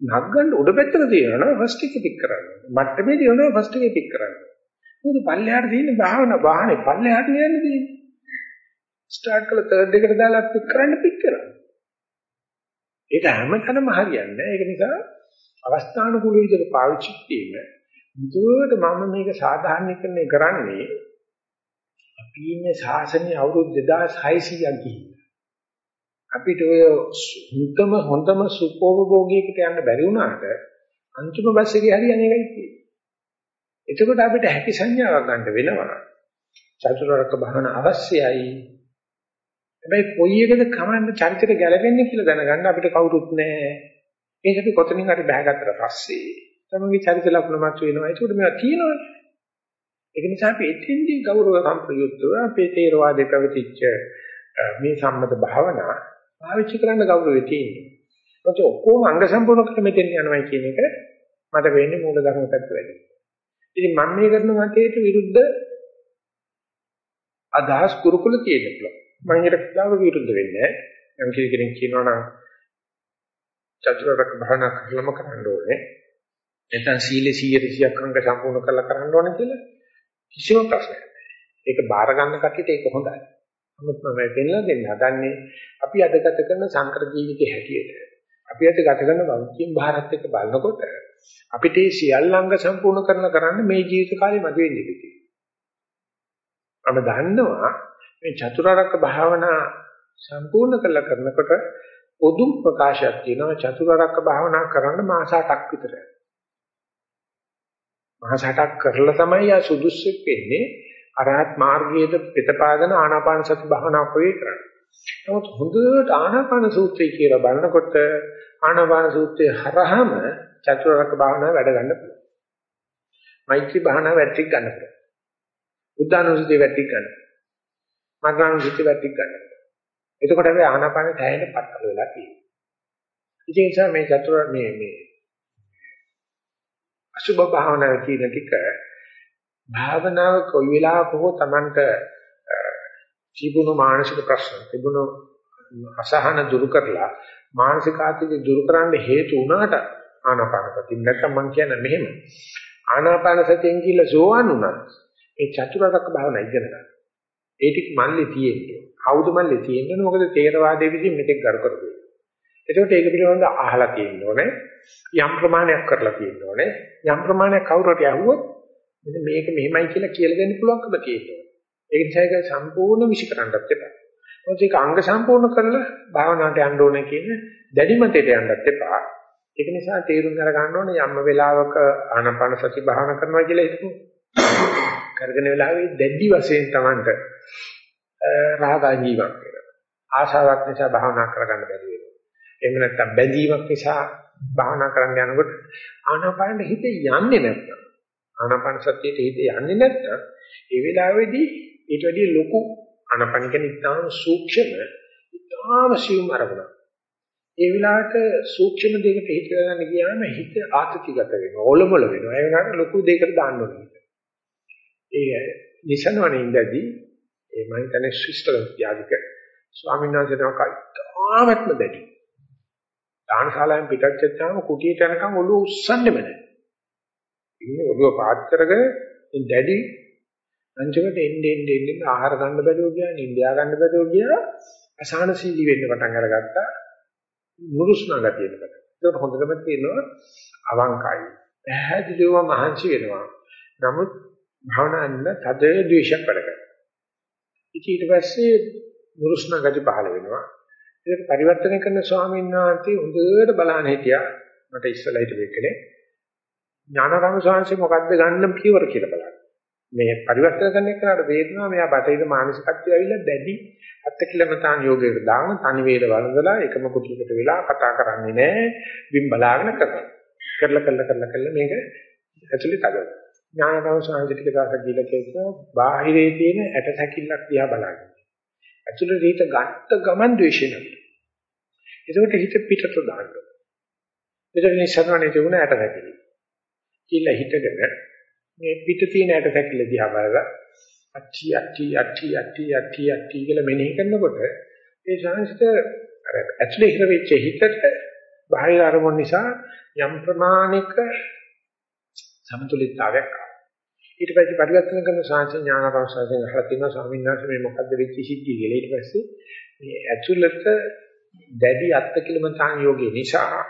A: නග්ගන්න උඩ පැත්තක තියනවා නම් ෆස්ට් එක පික් කරන්න. මට්ටමේ තියනවා ෆස්ට් එක පික් කරන්න. මොකද පල්ලෙහාට තියෙන භාවනා වාහනේ පල්ලෙහාට යන්නේ තියෙන්නේ. ස්ටාර්ට් කළා තර්ඩ් එකට දාලා පික් කරන්න පික් කරා. ඒක හැමතැනම හරියන්නේ නැහැ. ඒක නිසා අවස්ථානුකූල විදිහට පාවිච්චි කිරීම මුදුවට මම මේක සාධාරණීකරණය කරන්නේ අපි ඉන්නේ ශාසනය අවුරුදු 2600ක් ගිහින්. අපිට ඔය හුතම හොඳම සුඛෝපභෝගීකට යන්න බැරි වුණාට අන්තිම බස් එකේ හරියන්නේ එකයි තියෙන්නේ. එතකොට අපිට හැකි සංඥාවක් ගන්න වෙනවා. චතුරාර්යක භවන අවශ්‍යයි. හැබැයි කොයි එකද කමන්න චරිතයට ගැලපෙන්නේ කියලා දැනගන්න අපිට කවුරුත් නැහැ. ඒක අපි කොතනින් හරි බහගත්තට පස්සේ තමයි චරිත ලක්ෂණ මත වෙනවා. ඒකට මේවා තියෙනවනේ. ඒක නිසා අපි එතෙන්දී ගෞරව සම්ප්‍රයුක්තව අපේ තේරවාදයේ පැවතිච්ච මේ සම්මත භාවනා පාවිච්චි කරන්න ගෞරවෙ තියෙනවා. ඒත් ඔක්කොම අංග සම්පූර්ණ කර මෙතෙන් යනවා කියන එක මට වෙන්නේ මූල ධර්ම පැත්ත වැඩි. ඉතින් මම මේ කරන මතයට විරුද්ධ අදහස් කුරුකුල තියෙනවා. මම ඊට කතාව විරුද්ධ වෙන්නේ නැහැ. යම් කෙනෙක් කියනවා නම් චතුරාර්යක භාවනා කරලම කරන්න ඕනේ. නැත්නම් සීලේ 100 100ක් අංග සම්පූර්ණ කරලා කරන්න ඕනේ කියලා කිසිම ප්‍රශ්නයක් නැහැ. ඒක බාර ගන්න කටියට ඒක හොඳයි. නමුත් මම දෙන්නලා දෙන්න හදන්නේ අපි අද ගත කරන සංකර ජීවිතයේ හැටියට. අපි අද ගත කරන වංචින් භාරත් එක්ක බලනකොට අපිට මේ සියල්ලංග සම්පූර්ණ කරන කරන්න මේ ජීවිත කාලේ මත වෙන්නේ ඉතින්. මම දන්නවා මේ චතුරාර්යක භාවනා සම්පූර්ණ කළා කරනකොට පොදු ප්‍රකාශයක් තියෙනවා චතුරාර්යක භාවනා කරන්න මාස 8ක් විතර. මාස 8ක් කරලා තමයි ආ සුදුස්සෙක් වෙන්නේ අරහත් මාර්ගයේද පිටපාදන ආනාපාන සති භාවනා කොයි කරන්නේ. නමුත් හොඳට ආනාපාන සූත්‍රය කියලා බලනකොට ආනාපාන සූත්‍රයේ හරහම චතුරාර්යක භාවනාව වැඩ ගන්න පුළුවන්. මෛත්‍රී භාවනාව වැටි ගන්න පුළුවන්. උද්දානෝසතිය වැටි ගන්න. මග්ගාන සුත්ති වැටි ගන්න. එතකොට අපි ආනාපාන තැයෙන්න පටල වෙලා තියෙනවා. ඉතින් ඒ නිසා මේ චතුරාර්ය මේ මේ අසුභ භාවනාව කියන ටික භාවනාව කොයි වෙලාවක හෝ Tamanට තිබුණු මානසික ප්‍රශ්න තිබුණු අසහන දුරු කරලා මානසික ආතතිය දුරු කරන්න හේතු වුණාට ආනාපාන සතිය නැත්තම් මම කියන්නේ මෙහෙම ආනාපාන සතියෙන් කියලා සෝවන් වුණා ඒ චතුරාර්යක භාවනා ඉගෙන ගන්න. ඒ ටික මල්ලේ තියෙන්නේ. කවුද මල්ලේ තියෙන්නේ? මොකද තේරවාදයේ විදිහින් මෙතෙක් ගරු කරපු. ඒකට ඒක පිළිබඳව අහලා තියෙන්න ඕනේ. යම් ප්‍රමාණයක් කරලා තියෙන්න ඕනේ. යම් ප්‍රමාණයක් කවුරුට ඇහුවොත් මෙන්න මේක මෙහෙමයි කියලා කියලා දෙන්න පුළුවන්කම තියෙනවා. ඒක නිසා ඒක සම්පූර්ණ විශ්කරන්නත් එපා. මොකද ඒක අංග සම්පූර්ණ කරලා භාවනාවට යන්න ඕනේ කියන දැඩි මතයට යන්නත් එපා. ඒක නිසා තේරුම් අරගන්න ඕනේ යම් වෙලාවක ආනාපාන සති භාවනා කරනවා කියලා හිතමු. කරගෙන වෙලාවේ දැඩි වශයෙන් Tamanට රාගා ජීවත් වෙනවා. ආශාවක් නිසා භාවනා කරගන්න බැරි වෙනවා. එහෙම නැත්නම් බැඳීමක් නිසා භාවනා කරන්න යනකොට ආනාපානෙ හිත යන්නේ නැත්නම් ආනාපාන සතියේ හිත යන්නේ නැත්නම් ඒ වෙලාවේදී ඊට වැඩිය ලොකු ආනාපාන කියන්නේ ඉතාම සූක්ෂම ඉතාම සියුම් අරමුණක්. ඒ වෙලාවට සූක්ෂම දෙයකට හිත ගන්න ගියාම හිත ආතතිගත වෙනවා ඔලොමල වෙනවා. ඒ වෙනාට ලොකු දෙයකට දාන්න ඕනේ. ඒ නිසනවනේ ඉඳදී ඒ මම හිතන්නේ ශිෂ්ටලන්ත යාදික ස්වාමීන් වහන්සේ තමයි කාමත්ම දැටි. දානශාලාවෙන් පිටත් වෙච්චාම කුටියට යනකම් ඔළුව උස්සන්නෙම නැහැ. ඉන්නේ ඔළුව පාත් කරගෙන දැඩි අන්තිමට එන්නේ එන්නේ එන්නේ ආහාර ගන්න බැරුව ගියා, නිින්දයා ගන්න බැරුව ගියා, අසහනශීලී වෙන්න පටන් අරගත්තා. නුරුස්නා ගතියට පටන්. ඒක හොඳටම තියෙනවා අවංකයි. පැහැදිලිව මහන්සි වෙනවා. නමුත් භවනාන්න තද ද්වේෂයක් වැඩ කරනවා. ඊට පස්සේ නුරුස්නා ගති පහළ වෙනවා. ඒක පරිවර්තනය කරන ස්වාමීන් වහන්සේ හොඳට බලන්න හිටියා. මට ඉස්සලා හිටපු එකනේ. ඥානරම ස්වාමීන් මොකද්ද ගන්න පියවර කියලා බලන්න. මේ පරිවර්තන කරන එකට වේදනාව මෙයා බටහිර මානසිකත්වය ඇවිල්ලා දැඩි අත්කිලමතාන් යෝගයකට දාන තනි වේද වළඳලා එකම කුටියකට වෙලා කතා කරන්නේ නැහැ. වින් බලාගෙන කරනවා. කරලා කරලා කරලා කරලා මේක ඇතුලේ තදනවා. ඥානරම ස්වාමීන් ටික දවසක් ගිහලා කියනවා බාහිරේ තියෙන ඇට සැකිල්ලක් දිහා බලන්න. ඇතුලේ හිත ගත්ත ගමන් ද්වේෂය නැති. ඒකට හිත පිටට දාන්න. එතකොට නිසරණේ තිබුණ ඇට සැකිලි. කියලා හිතගෙන මේ පිට තියෙන ඇට සැකිල්ල දිහා බලලා අට්ටි අට්ටි අට්ටි අට්ටි අට්ටි අට්ටි කියලා මෙනෙහි කරනකොට ඒ ශාන්සිත අර ඇතුලේ හිර වෙච්ච හිතට බාහිර අරමුණ නිසා යම් ප්‍රමාණික සමතුලිතතාවයක් ඊට පස්සේ පරිවර්තන කරන සාංශ ඥානපරසයෙන් අහලා තියෙනවා ස්වාමීන් වහන්සේ මේ මොකද්ද වෙච්ච සිද්ධිය කියලා. ඊට පස්සේ මේ ඇතුළත දැඩි අත්කිලමතාන් යෝගී නිසා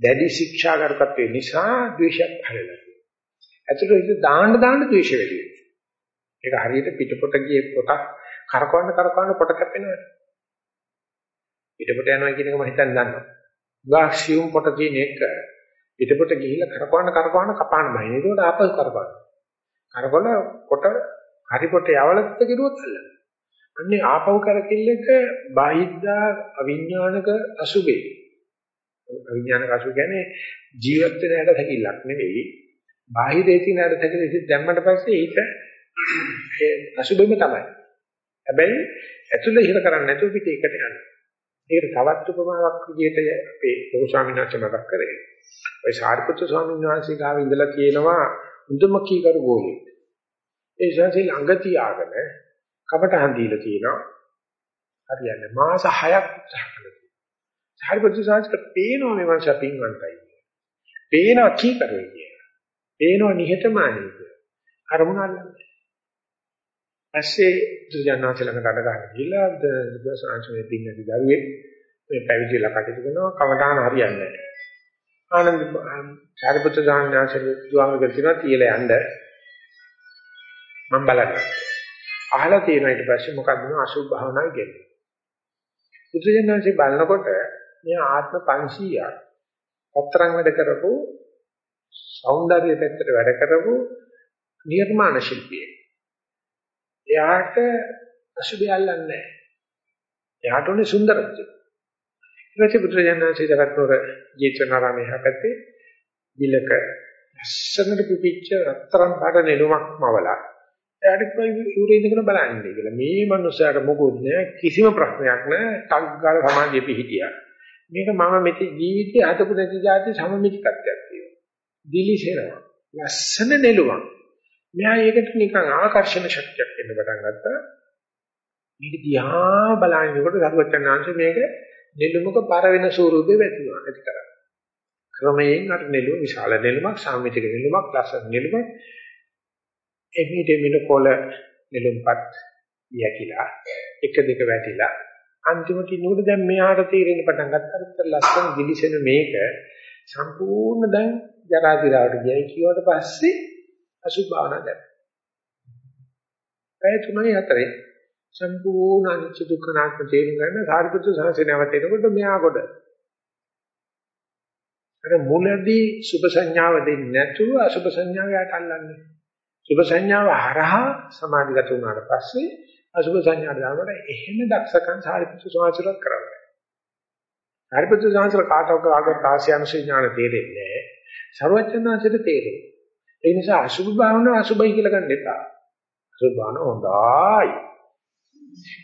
A: දැඩි ශික්ෂාගතත්වයේ නිසා ද්වේෂයක් පහළලා. ඇතුළත හිත දාන්න දාන්න ද්වේෂ වැඩි වෙනවා. ඒක හරියට පිටපොට ගියේ පොටක් කරකවන්න කරකවන්න පොට කැපෙනවා. පිටපොට යනවා කියන එක මම හිතන්නේ දන්නවා. ගාක්සියුම් පොට තියෙන එක පිටපොට ගිහිල්ලා කරකවන්න කරකවන්න කපාන බයි. ඒකට ආපහු කරකවන්න. කරකවල කොට හරි පොට යවලත් කිරුවොත් අල්ලන. අන්නේ ආපහු කරකිල්ලක බාහිද්දා අවිඥානික අසුබේ. අවිඥානික අසුබ කියන්නේ ජීවත් වෙන හැට හැකිලක් නෙවෙයි. බාහිරේ තියෙන හැට හැකිලෙ දැම්මට පස්සේ ඒක ඒ අසුබෙම තමයි. හැබැයි ඇතුළේ හිර කරන්නේ නැතුව පිට එකට යනවා. ඒකට තවත් උපමාවක් විදිහට අපේ ලොකු ස්වාමීන් වහන්සේ මතක් කරේ. ඔය සාරිපුත්‍ර ස්වාමීන් වහන්සේ ගාව ඉඳලා කියනවා හොඳම කීකරු ගෝලෙක්. ඒ ශාසි ළඟ තියාගෙන කපටහන් දීලා තියෙනවා. හරියන්නේ මාස 6ක් උත්සාහ කළා. සාරිපුත්‍ර ස්වාමීන් පේනවා මේ මනුෂ්‍ය පින්වන්තයි. පේනවා කීකරුයි කියලා. පේනවා නිහතමානී කියලා. අරමුණ අල්ලන්නේ. ඇස්සේ දුජානාච ළඟ කඩ ගන්න ගිහිල්ලා දුසාංශමේ පින්නදි දරුවේ මේ පැවිදිලා කටයුතු කරනවා කවදාන හරියන්නේ නැහැ. ආනන්ද සාරිපුත්‍ර සාන්නාංශයේ දුවාංගල කියනවා තියලා යන්න මම බලන්න. අහලා තියෙනවා ඊට පස්සේ මොකක්ද මේ අසුභ භාවනාව කියන්නේ. බුදුසෙන්නාංශේ බලනකොට මේ ආත්ම 500ක් පතරම් වැඩ කරපු సౌందර්ය පැත්තට වැඩ කරපු නිර්මාණ ශිල්පියෙක්. එයාට අසුභය අල්ලන්නේ නැහැ. එයාට උනේ සුන්දරත්වය. ඊට පස්සේ බුදුසෙන්නාංශේ දකටනකොට ජීතවනාරාමයේ හැපැත්තේ විලක ලස්සනට පිපිච්ච රත්තරන් පාට නෙළුමක් මවලා එයාට කොයි ඉවුරේ ඉඳගෙන බලන්නේ කියලා. මේ මනුස්සයාට මොකොත් නෑ කිසිම ප්‍රශ්නයක් නෑ. සංගාල සමාධිය පිහිටියා. මේක මම මෙති ජීවිතේ හදපු නැති જાති සමමිතිකත්වයක් තියෙනවා. දිලිසෙනවා. ලස්සන නෙළුමක්. මෙයා ඒකට නිකන් ආකර්ෂණ ශක්තියක් එන්න පටන් ගත්තා. මේක දිහා බලනකොට සරුවචනාංශ මේක නෙළුමක පර වෙන ස්වරූපේ වැටුණා ඇති කරා. ක්‍රමයෙන් අර නෙළුම විශාල නෙළුමක් සාමිතික නෙළුමක් ලස්සන නෙළුමක් එමිට මින කොළ නෙළුම්පත් යකිලා එක දෙක වැටිලා අන්තිමට නුඹ දැන් මෙහාට තීරෙන්න පටන් ගත්තා ලස්සන දිලිසෙන මේක සම්පූර්ණ දැන් ජරා දිරාවට ගියයි කියවට පස්සේ අසුභ භාවනා දැන්. පැය තුනයි හතරේ සම්පූර්ණ අනිච්ච දුක්ඛ නාත්ම තේරුම් ගන්න සාරිපුත්‍ර සංසේ නැවතෙනකොට මෙහා කොට. අර මුලදී සුභ සංඥාව දෙන්නේ නැතුව අසුභ සංඥාව යට අල්ලන්නේ. සුභ සංඥාව හරහා සමාධිගත වුණාට පස්සේ අසුභ සංඥාට දානකොට එහෙම දක්ෂකම් සාරිපුත්‍ර සෝවාන්සලත් කරන්නේ. සාරිපුත්‍ර සෝවාන්සල කාටවත් ආගම තාසියනුසී ඥාන තේරෙන්නේ නැහැ. සර්වඥාන්සේට තේරෙන්නේ. ඒ නිසා අසුභ භාවනාව අසුභයි කියලා ගන්න එපා. අසුභ භාවනාව හොඳයි.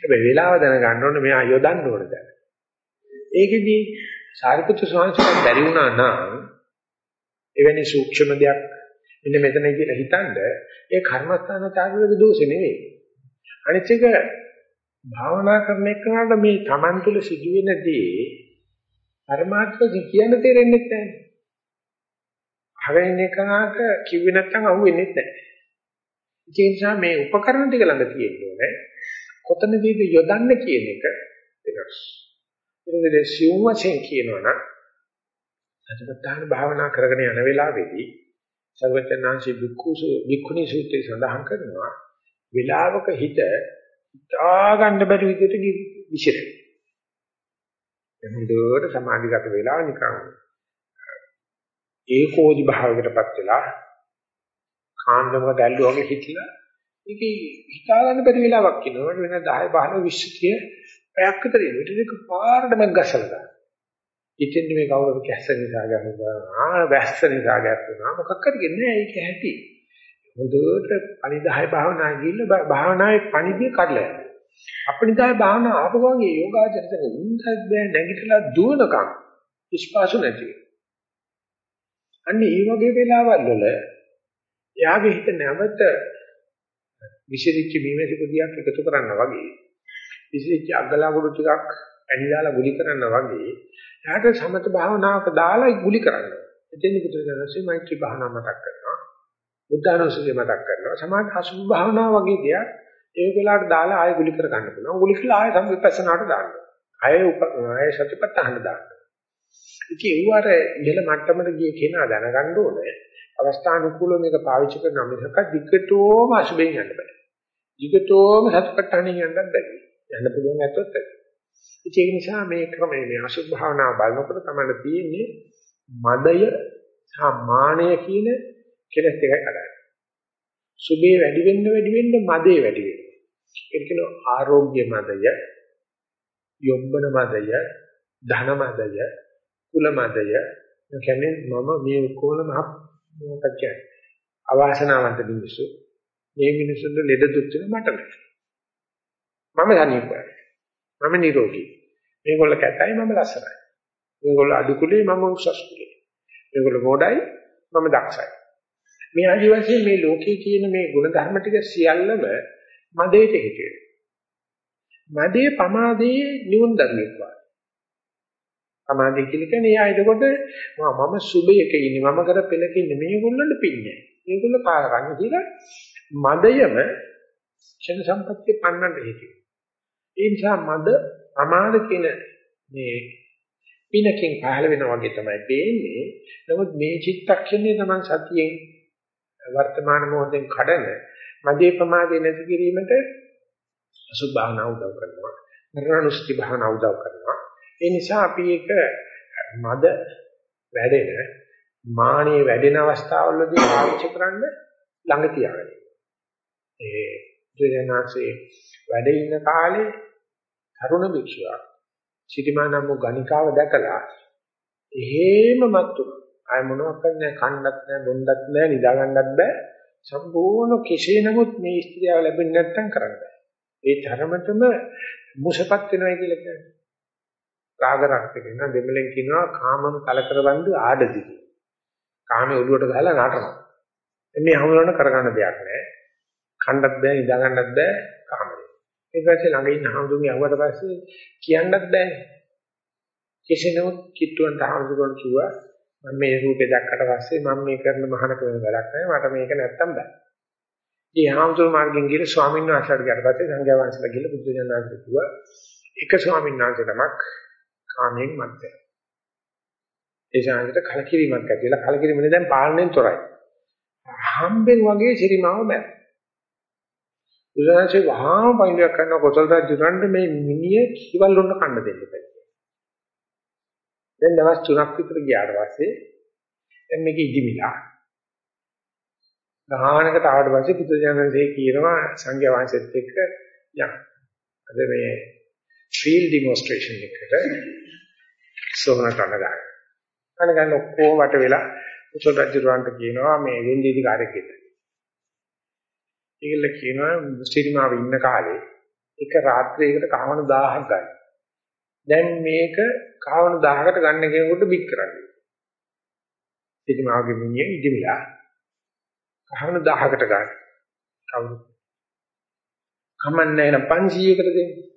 A: හැබැයි වෙලාව දැනගන්න ඕනේ මෙයා යොදන්න ඕනේ දැන්. ඒකෙදි සාරිපුත්‍ර ස්වාමීන් බැරි වුණා නම් එවැනි සූක්ෂම දෙයක් මෙන්න මෙතන කියලා හිතනද ඒ කර්මස්ථාන ත්‍යාගයේ දෝෂ නෙවෙයි. අනිත් එක භාවනා කරන එකට මේ Taman තුල සිදුවෙනදී පරමාර්ථය කියන්න තේරෙන්නේ නැහැ. හරින එකනට කිව්වේ නැත්නම් අහුවෙන්නේ නැහැ. ඒ නිසා මේ උපකරණ ටික ළඟ තියෙන්න ඕනේ. කොතනදීද යොදන්න කියන එක වෙනස්. ඉතින් සිවුම් වශයෙන් කියනවනම් සතිපට්ඨාන භාවනා කරගෙන යන වෙලාවේදී සර්වචනාංශි වික්ඛුසු වික්ඛුනි සූත්‍රය සඳහන් කරනවා වෙලාවක හිත හිතා ගන්න බැරි විදිහට විසිරෙන. එමුදොට සමාධිගත වෙලා නිකන් ඒකෝදි භාවයකටපත් වෙලා කාණ්ඩමක දැල්ලු වගේ හිටලා ඒක හිතා ගන්න බැරි වෙලාවක් කියනවා වෙන 10 15 20 පැයක් විතර ඉන්න. ඊට දෙක පාරටම ගසලා දානවා. ඉතින් මේ කවුරුද කැස්ස නිසා ගන්නවා ආ වැස්ස නිසා ගන්නවා මොකක් හරි නෑ ඒක ඇති. හොඳට පරිදාය භාවනා ගිහිල්ලා භාවනාවේ පණිවිඩය කඩලා යනවා. අපිනිදාය භාවනා ආපු වගේ යෝගාචරිතන ඉන්නත් බෑ නැගිටලා දුවනකම් ඉස්පාසු නැති. අන්න ඒ වගේ වෙලාවල් වල එයාගේ හිත නැවත විසිරිච්ච බීමේ කුදියක් එකතු කරන්න වගේ විසිරිච්ච අගලාගුඩු ටිකක් ඇනිදාලා ගුලි කරන්න වගේ එයාට සමත භාවනාවක දාලා ගුලි කරනවා. එතෙන් පුදුරනසේ මෛත්‍රී භාවනාව මතක් කරනවා. බුද්ධානුස්සතිය මතක් කරනවා. සමාධි අසුභ භාවනාව වගේ දෙයක් ඒ වෙලාවට දාලා ආයෙ ගුලි කර ගන්න පුළුවන්. ගුලි කළා ආයෙ සම්විපස්සනාට දාන්න. ආයෙ ආයෙ සතිපට්ඨාන දාන්න. ඉතින් ඒ වර ඉහළ මට්ටමට ගිය කෙනා දැනගන්න ඕනේ අවස්ථානුකූලව මේක පාවිච්චි කරන මිසක දිගටම අසුබෙන් යන්න බෑ. දිගටම සතිපට්ඨානෙන් යන්නත් බෑ. යන්න පුළුවන් නැත්නම් ඒක නිසා මේ ක්‍රමයේ මේ අසුභ භාවනාව බලනකොට තමයි තියෙන්නේ මදය සහ මානය කියන කෙලස් දෙකයි අඩයි. සුභේ වැඩි වෙන්න වැඩි වෙන්න මදේ වැඩි වෙනවා. ඒක කියනවා ආරෝග්‍ය මදය, යොම්බන මදය, ධන මදය, කුල මදය. ඒ කියන්නේ මම මේ කොහොම මහ මොකක්ද කියන්නේ? අවාසනාවන්ත මිනිස්සු. මේ මිනිස්සුන්ට ලෙඩ දුක් වෙන මට නෑ. මම ධනිකයි. මම නිරෝගී. මේගොල්ල කැතයි මම ලස්සනයි. මේගොල්ල අඩු කුලේ මම උසස් කුලේ. මේගොල්ල මොඩයි මම දක්ෂයි. මේ ආදි වශයෙන් මේ ලෝකයේ තියෙන මේ ගුණ ධර්ම ටික සියල්ලම මදේට හේතු වෙනවා. මදේ පමාදේ නියුන් ධර්මයක් වගේ. පමාදේ කියලා කියන්නේ එයා එතකොට මම සුභයක ඉන්නේ මම කර පෙළක ඉන්නේ මේගොල්ලන්ට පින්නේ. මේගොල්ල පාරන්නේ කියලා මදයම ක්ෂණ සම්පත්තිය පන්නන්න හේතු වෙනවා. ඒ නිසා මද අමාද කියන මේ පිනකින් පහළ වෙනා වගේ තමයි පේන්නේ. නමුත් මේ චිත්තක්ෂණය තමයි සතියෙන් වර්තමාන මොහොතෙන් කඩන මදේ ප්‍රමාදේ නැති කිරීමට අසුභ භාවනා උදව් කරනවා. මරණුස්ති භාවනා උදව් කරනවා. ඒ නිසා අපි ඒක මද වැඩෙන මානිය වැඩෙන අවස්ථාවවලදී පාවිච්චි කරන්න ළඟ තියාගන්න. ඒ දෙදෙනාසේ වැඩ ඉන්න කාලේ තරුණ භික්ෂුවක් සිටිමානම් ගණිකාව දැකලා එහෙම මත්තු අය මොනවක් කරන්නේ කන්නත් නැහැ බොන්නත් නැහැ නිදා ගන්නත් බෑ. සම්පූර්ණ කෙසේ නමුත් මේ ස්ත්‍රියව ලැබෙන්නේ නැත්නම් කරන්න බෑ. ඒ තරමටම මුසපත් වෙනවා කියලා කියන්නේ. රාගරක් කියන දෙමළෙන් කියනවා කාමම කලකර බඳු ආඩදි. කාමයේ ඔළුවට ගහලා නටනවා. මේ හැමෝරණ කරගන්න දෙයක් නැහැ කන්නත් බෑ නිදා ගන්නත් බෑ කාමයේ ඊට පස්සේ ළඟ ඉන්න හාමුදුරුවෝ යවුවට පස්සේ කියන්නත් බෑනේ. කෙසේනොත් කිට්ටුවන්ට හාමුදුරුවෝ කිව්වා මම මේ රූපේ දැක්කට පස්සේ මම මේ කරන මහානක වෙන වැඩක් නැහැ මට මේක නැත්තම් බෑ. ඊ හාමුදුරුවෝ මාර්ගෙන් ගිහලා ස්වාමීන් වහන්සේට ගියාට පස්සේ සංඝයා වහන්සේලා ගිහලා බුද්ධ ජනනාංශ කිව්වා එක ස්වාමීන් වහන්සේ නමක් කාමයෙන් මත් වෙනවා. ඒ ශාන්තිට කලකිරීමක් ඇති වෙලා කලකිරීමනේ දැන් පාලනයෙන් තොරයි. හම්බෙන් වගේ සිරිමාව බෑ. බුදුරජාණන්සේ වහාම පයින්ඩයක් කරන කොසල් රජුරන්ට මේ මිනිය කිවල් උන්න කන්න දෙන්න බෑ. දැන් දවස් 3ක් විතර ගියාට පස්සේ දැන් මේක ඉදිමිලා. ගාහනකට ආවට පස්සේ බුදුරජාණන්සේ කියනවා සංඝයා වහන්සේත් එක්ක යා අද මේ ෆීල්ඩ් ඩෙමොන්ස්ට්‍රේෂන් එකට සෝමනට අනගන්න. අනගන්න ඔක්කොම වට වෙලා උසල රජුරවන්ට කියනවා මේ වෙන්දීදි කාර්යයක් කියලා. ඒගොල්ල කියනවා සිරිමාව ඉන්න කාලේ එක රාත්‍රියකට කහවණු 1000ක් ගන්න. දැන් මේක කහවණු 1000කට ගන්න කෙනෙකුට බික් කරන්නේ. සිරිමාවගේ මිනිහ ඉදිමිලා කහවණු 1000කට ගන්න. කවුරු? කමන්නේ නම් 500කට දෙන්නේ.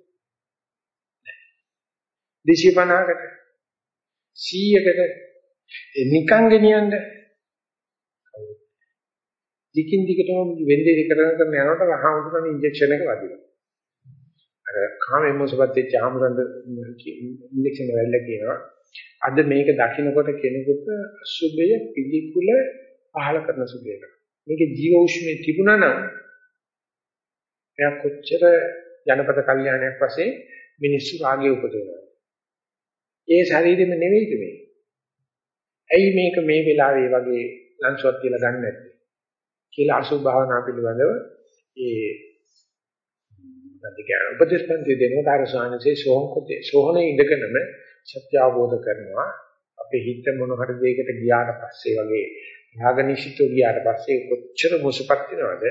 A: 250කට 100කට නිකන් ගෙනියන්න දිකින් දිගටම වෙන්දේ කරන කරන යනකොට රහමුදුරන ඉන්ජෙක්ෂන් එක වදිනවා. අර කාමෙන් මොසපත් වෙච්ච ආමුරන්ද ඉන්ජෙක්ෂන් වැල්ල කියනවා. අද මේක දකින්නකොට කෙනෙකුට සුභය පිළිකුල පහල කරන සුභයක. මේක ජීව උෂ්ණේ තිබුණා නම් එයා කොච්චර ජනපද කල්යාණයක් වශයෙන් මිනිස්සු රාගය උපදවනවා. ඒ ශරීරෙම නෙවෙයිද මේ? ඇයි මේක මේ වෙලාවේ වගේ ලන්සොත් කියලා ගන්න නැත්තේ? කියලා අසුභ භාවනා පිළිබඳව ඒ මොකද කියන්නේ? උපදේශපන්ති දෙනකොට අර සානසේ සෝහකොතේ සෝහනේ ඉඳගෙනම සත්‍ය අවබෝධ කරනවා. අපේ හිත මොන හරි දෙයකට ගියාට පස්සේ වගේ යාගනිෂිතව ගියාට පස්සේ කොච්චර මොසපත් වෙනවද?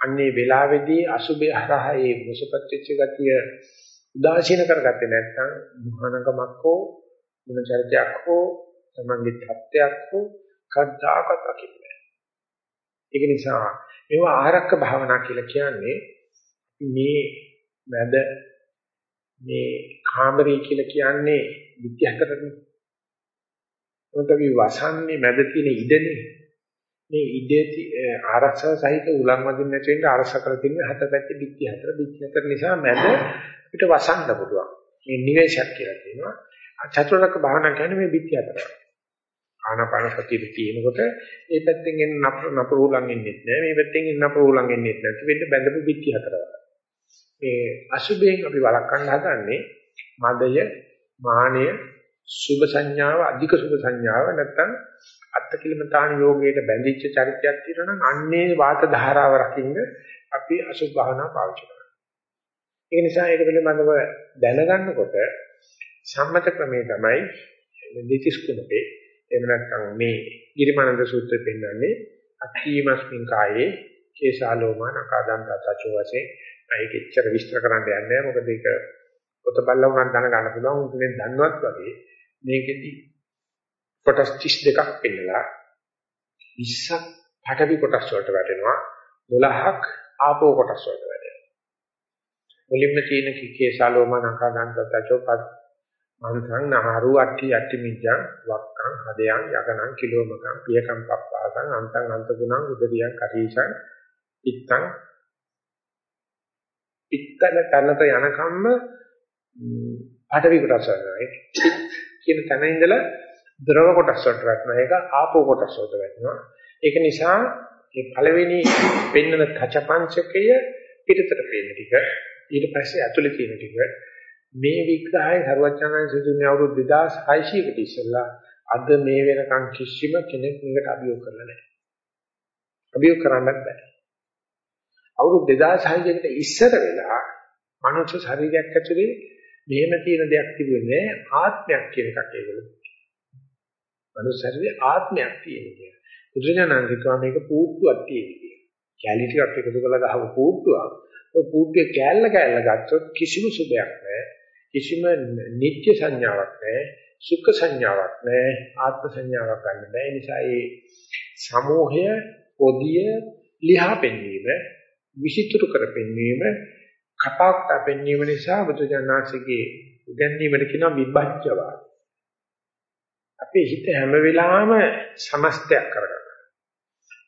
A: අන්නේ වෙලාවේදී අසුභය හරහා ඒ මොසපත් වෙච්ච ගතිය උදාසීන කරගත්තේ නැත්නම් මහානකමක් හෝ මුණ චරිතයක් හෝ තමන්ගේ தත්ත්වයක් හෝ කද්දාකත් අකින්නේ. ඒක නිසා මේවා ආරක්ක භාවනා කියලා කියන්නේ මේ මැද මේ කාමරේ කියලා කියන්නේ විද්‍යාකරණය. මොකද මේ වසන්නේ මැද තියෙන ඉඩනේ. මේ ඉඩේ ආරක්ෂා සහිත උලන් වදින්න නැති වෙන්න ආරක්ෂා කරලා තියෙන හත පැත්තේ පිටි හතර පිටි හතර නිසා මැද පිට වසන්න පුළුවන්. මේ නිවේශයක් කියලා කියනවා. චතුරාර්ය භාවනා කියන්නේ මේ පිටි හතරයි. ආනාපාන සතියේ තියෙනකොට ඒ පැත්තෙන් එන නපුරුලන් එන්නේ නැහැ මේ පැත්තෙන් එන නපුරුලන් එන්නේ නැති වෙන්න බැඳපු පිටි හතර වල මේ අසුභයෙන් අපි වළක්වන්න හදන්නේ මදය මානය සුභ සංඥාව අධික සුභ සංඥාව නැත්තම් අත්කිලමතාන යෝගයට බැඳිච්ච චරිතයක් තියෙනවා නම් අන්නේ වාත ධාරාව රකින්න අපි අසුභ භාවනා පාවිච්චි කරනවා. ඒ නිසා ඒක පිළිබඳව දැනගන්නකොට සම්මත ක්‍රමේ තමයි දෙතිස් කුණපේ එහෙම නැත්නම් මේ ගිරිමානන්ද සූත්‍රය පෙන්නන්නේ අක්ඛීමස්මින් කායේ කේශාලෝමා නකාදන්ත තචෝ වශයෙන්. ඒක එච්චර විස්තර කරන්න යන්නේ නැහැ. මොකද ඒක පොත බල්ල උනන් දැන ගන්න පුළුවන්. උන්ගේ දන්නවත් වගේ මේකෙදි කොටස් 32ක් පෙන්නලා 20ක් පටවි කොටස් වලට වැටෙනවා. 12ක් ආපෝ කොටස් වලට වැටෙනවා. මුලින්ම තියෙන කේශාලෝමා නකාදන්ත තචෝ මනසං නහරු අට්ටි අට්ටි මිජ්ජං වක්කං හදයන් යකනං කිලෝමකං පියකම් පප්පාසං අන්තං අන්තගුණං උදරියං කරීසං පිත්තං පිත්තන තනත යනකම්ම පාඨවි කොටස් වලයි කියන තැන ඉඳලා ද්‍රව කොටස් වලට වැටෙනවා. ඒක ආපෝ කොටස් වලට වැටෙනවා. ඒක නිසා මේ පළවෙනි වෙන්නන තච පංචකය පිටතට පේන ටික ඊට පස්සේ ඇතුලේ තියෙන ටික මේ විග්‍රහය සර්වඥාන් සිදුන්නේ අවුරුදු 2600කට ඉස්සෙල්ලා අද මේ වෙනකන් කිසිම කෙනෙක් මේකට අභියෝග කරලා නැහැ. අභියෝග කරන්නත් බෑ. අවුරුදු 2600කට ඉස්සර වෙලා මනුෂ්‍ය ශරීරයක් ඇතුලේ මෙහෙම තියෙන දෙයක් තිබුණේ ආත්මයක් කියන එකක් ඒගොල්ලෝ. මනුෂ්‍ය ශරීරේ ආත්මයක් තියෙනවා. බුදුරජාණන් කිව්වා මේක පූර්තුවක් තියෙනවා. කැලී ටිකක් එකතු කරලා ගහපු පූර්තුවක්. ඔය පූර්තුවේ කෑල්ල කෑල්ල ගත්තොත් කිසිම සුබයක් නැහැ. කිසිම නිත්‍ය සංඥාවක් නැහැ සුඛ සංඥාවක් නැහැ ආත්ම සංඥාවක් ගන්න බෑ. ඒ නිසා ඒ සමෝහය පොදිය ලිහා පෙන්වීම විචිතුරු කර පෙන්වීම කපාක්ට පෙන්වීම නිසා බුදුජානනාංශගේ උගන්වීමට කියනවා විභජ්‍යවාද. අපේ හිත හැම වෙලාවෙම සමස්තයක් කරගන්න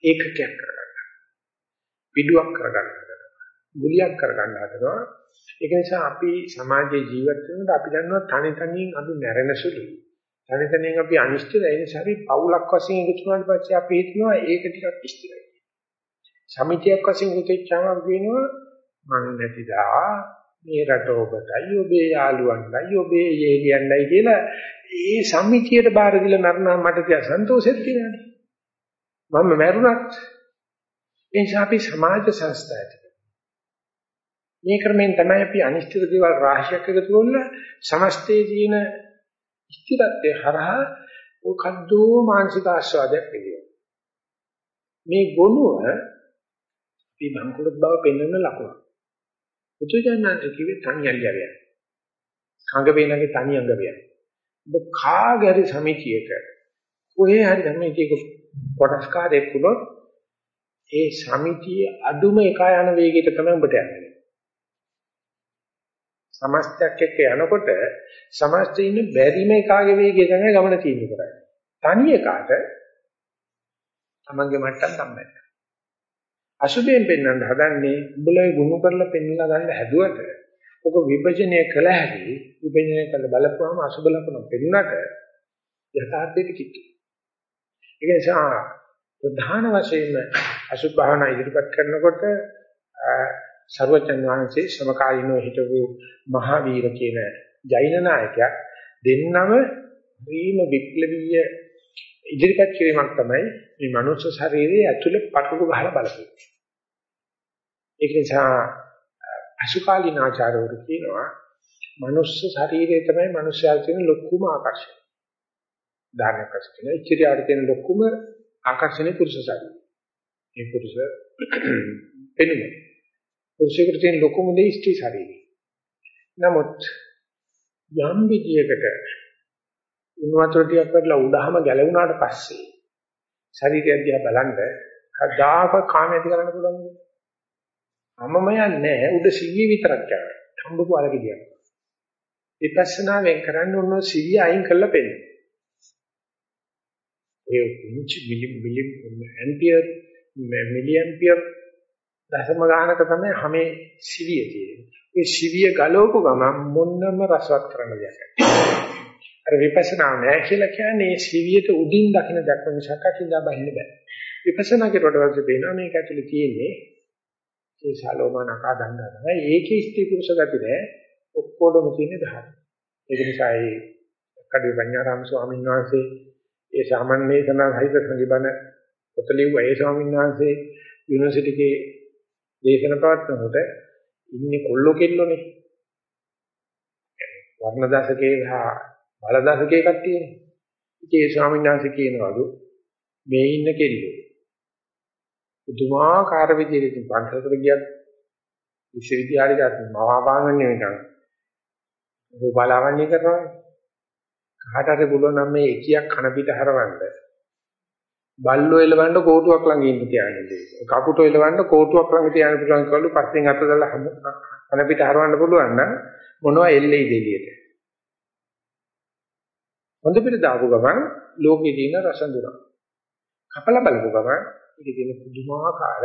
A: ඒකකයක් කරගන්න පිටුවක් කරගන්න ගුලියක් කරගන්න හදනවා ඒක නිසා අපි සමාජයේ ජීවත් වෙනකොට අපි දන්නවා තනි තනියෙන් අපි මැරෙන සුළුයි. තනි තනියෙන් අපි අනිශ්චිතයි. ඒ නිසා අපි පවුලක් වශයෙන් එකතු වුණාට පස්සේ අපි හිතනවා ඒක ටිකක් ස්ථිරයි. සමිතියක් වශයෙන් උතෙච්චාම අපි වෙනවා මං නැතිදා මේ රට ඔබටයි ඔබේ යාළුවන්ටයි ඔබේ යෙලියන්ටයි කියලා ඒ සමිතියට බාර දීලා මරණා මට තියා සන්තෝෂෙත් කියනනේ. මම මැරුණත් ඒ නිසා අපි සමාජ සංස්ථාවට මේ ක්‍රමෙන් තමයි අපි අනිශ්චිත දේවල් රාශියක් එකතු කරලා සමස්තයේ තියෙන ස්ථිරත්වය හරහා මොකද්දෝ මානසික ආස්වාදයක් පිළිගන්න. මේ ගුණය අපි බංකුලත් බව පෙන්වන ලකුණ. පුදුජානන්ත කිව්වේ තනි අලියවිය. කඟ වේනගේ තනි අඟ විය. ඔබ කාගරි සමිතියක කොහේ හරි සමිතියක කොටස්කාරයෙක් වුණොත් ඒ සමිතියේ අඩුම එක යන වේගයට තමයි ඔබට යන්නේ. සමස්තයක් එක්ක යනකොට සමස්තයේ ඉන්න බැරිම එකාගේ වේගය තමයි ගමන තීන්දුව කරන්නේ. තනි එකාට තමන්ගේ මට්ටම් තමයි. අසුබයෙන් පෙන්වන්න හදන්නේ උඹලේ ගුණ කරලා පෙන්වලා ගන්න හැදුවට ඔක විභජනය කළ හැකි විභජනය කළ බලපුවම අසුබ ලකුණ පෙන්වන්නට යථාර්ථයට කිච්චි. ඒ නිසා ප්‍රධාන වශයෙන්ම අසුබ භාවනා ඉදිරිපත් කරනකොට සර්වචන් වහන්සේ සමකාලීනව හිටපු මහාවීර කියන ජෛන නායකයා දෙන්නම වීම විප්ලවීය ඉදිරිපත් කිරීමක් තමයි මේ මනුස්ස ශරීරයේ ඇතුළේ පටුරු ගහලා බලපෑම. ඒක නිසා අසුකාලීනාචාරවරු කියනවා මනුස්ස ශරීරය තමයි මනුස්සයාට තියෙන ලොකුම ආකර්ෂණය. ධාර්මික කෂ්ඨන ඉච්ඡිතයට තියෙන ලොකුම ආකර්ෂණය පුරුෂ ශරීරය. මේ පුරුෂ පෙනුම. පුරුෂයෙකුට තියෙන ලොකුම දේ ස්ත්‍රී ශරීරය. නමුත් යම් විදියකට උණු වතුර ටිකක් වටලා උඩහම ගැලවුණාට පස්සේ ශරීරය දිහා බලන්න කදාක කාමයේ කරන්න පුළුවන් නේද? අමම යන්නේ උඩ සිවිය විතරක් යනවා. හම්බපු අලගෙදියක්. විපස්සනාවෙන් කරන්න ඕන සිවිය අයින් කරලා පෙන්නන. ඒ inch milli milli ampere milli ampere දශම ගානක තමයි හැමේ සිවිය තියෙන්නේ. ඒ සිවිය ගලවපු ගමන් මොන්නම රසවත් කරන්න දෙයක් නැහැ. අර විපස්සනා නෑ කියලා කියන්නේ මේ සිවියට උඩින් දකින්න දැක්ම මිසක් අකින්දා බහින්න බෑ. විපස්සනා කෙරුවට පස්සේ පේනවා මේක ඇතුලේ තියෙන්නේ ඒ ශාලෝමනකා දන්නා තමයි. ඒකේ ස්ත්‍රී පුරුෂ ගති නෑ. ඔක්කොඩම තියෙන්නේ ධර්ම. ඒක නිසා ඒ කඩේ පඤ්ඤාරාම ස්වාමීන් වහන්සේ ඒ සාමාන්‍ය සනාහිත සංගිබන පොත ලිව්වා ඒ ස්වාමීන් වහන්සේ යුනිවර්සිටි එකේ දේශන පවත්වනකොට ඉන්නේ කොල්ලෝ කෙල්ලෝනේ. වර්ණ දශකේ හා බලදසකේ කට්ටියනේ. ඉතින් ඒ ස්වාමීන් වහන්සේ කියනවලු මේ ඉන්න කෙල්ලෝ පුදුමාකාර විදිහට පන්සලකට ගියත් විශ්වවිද්‍යාලයට මවාපාගන්නේ නිකන් රූපලාවන්‍ය කරනවා. කාට හරි පුළුවන් නම් මේ එකියක් කන පිට හරවන්න. බල්ලෝ එලවන්න කෝටුවක් ළඟ ඉන්න තියාගෙන ඉන්නේ. කපුටෝ එලවන්න කෝටුවක් ළඟ තියාගෙන පුළුවන් කවලු පස්සෙන් අත දාලා කන පිට හරවන්න පුළුවන් නම් මොනවා එල්ලෙයිද එළියට. හොඳ පිට දාපු ගමන් ලෝකේ තියෙන රසඳුන. කපල බලපු ගමන් ඒකේ තියෙන පුදුමාකාර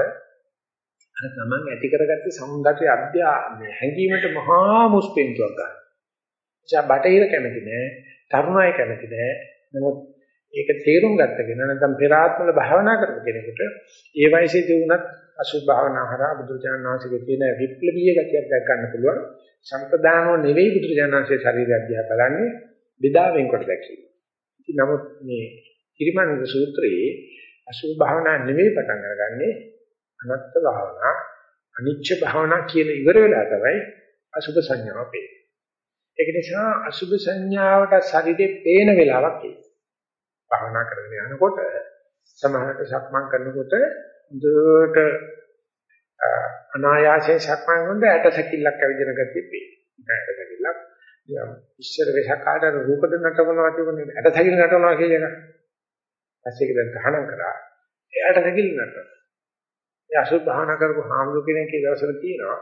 A: අර තමන් ඇති කරගත්ත సౌందර්ය අධ්‍යා මේ හැඟීමට මහා මුස්පෙන්තුවක් ගන්න. එචා බටහිර කැමති නෑ, තරුණයි කැමති නෑ. නමුත් ඒක තේරුම් ගත්තගෙන නැත්නම් පෙර ආත්මවල භාවනා කරපු කෙනෙකුට ඒ වයසේදී වුණත් අසුභ භාවනා හරහා බුදුරජාණන් වහන්සේගේ තියෙන විප්ලවීය ගතියක් දැක් ගන්න පුළුවන්. සම්පදානෝ නෙවෙයි බුදුරජාණන් වහන්සේ ශරීරය අධ්‍යා බලන්නේ බෙදා වෙන්කොට දැකීම. ඉතින් නමුත් මේ කිරිමන්ද සූත්‍රයේ අසුභ භාවනා නෙමෙයි පටන් අරගන්නේ අනත්ත් භාවනා අනිච්ච භාවනා කියන ඉවර වෙලා තමයි අසුභ සංඥාව පේන්නේ. ඒක නිසා අසුභ සංඥාවට ශරීරේ පේන වෙලාවක් ඒ. භාවනා කරගෙන යනකොට සමහරට සක්මන් කරනකොට දුරට අනායාසයෙන් සක්මන් කරනකොට ඇට සැකිල්ලක් ඇවිදින ගතිය පේනවා. ඇට සැකිල්ලක් ඉස්සර වෙසක් කාට රූපද නටවනවා කියන්නේ ඇට තැගිලි නටවනවා කියන එක. පස්සේ ඒක දැන් තහනම් කරා. එයාට තැගිලි නටනවා. ඒ අසුභ භාවනා කරපු හාමුදුර කෙනෙක් ඒ දවස්වල තියෙනවා.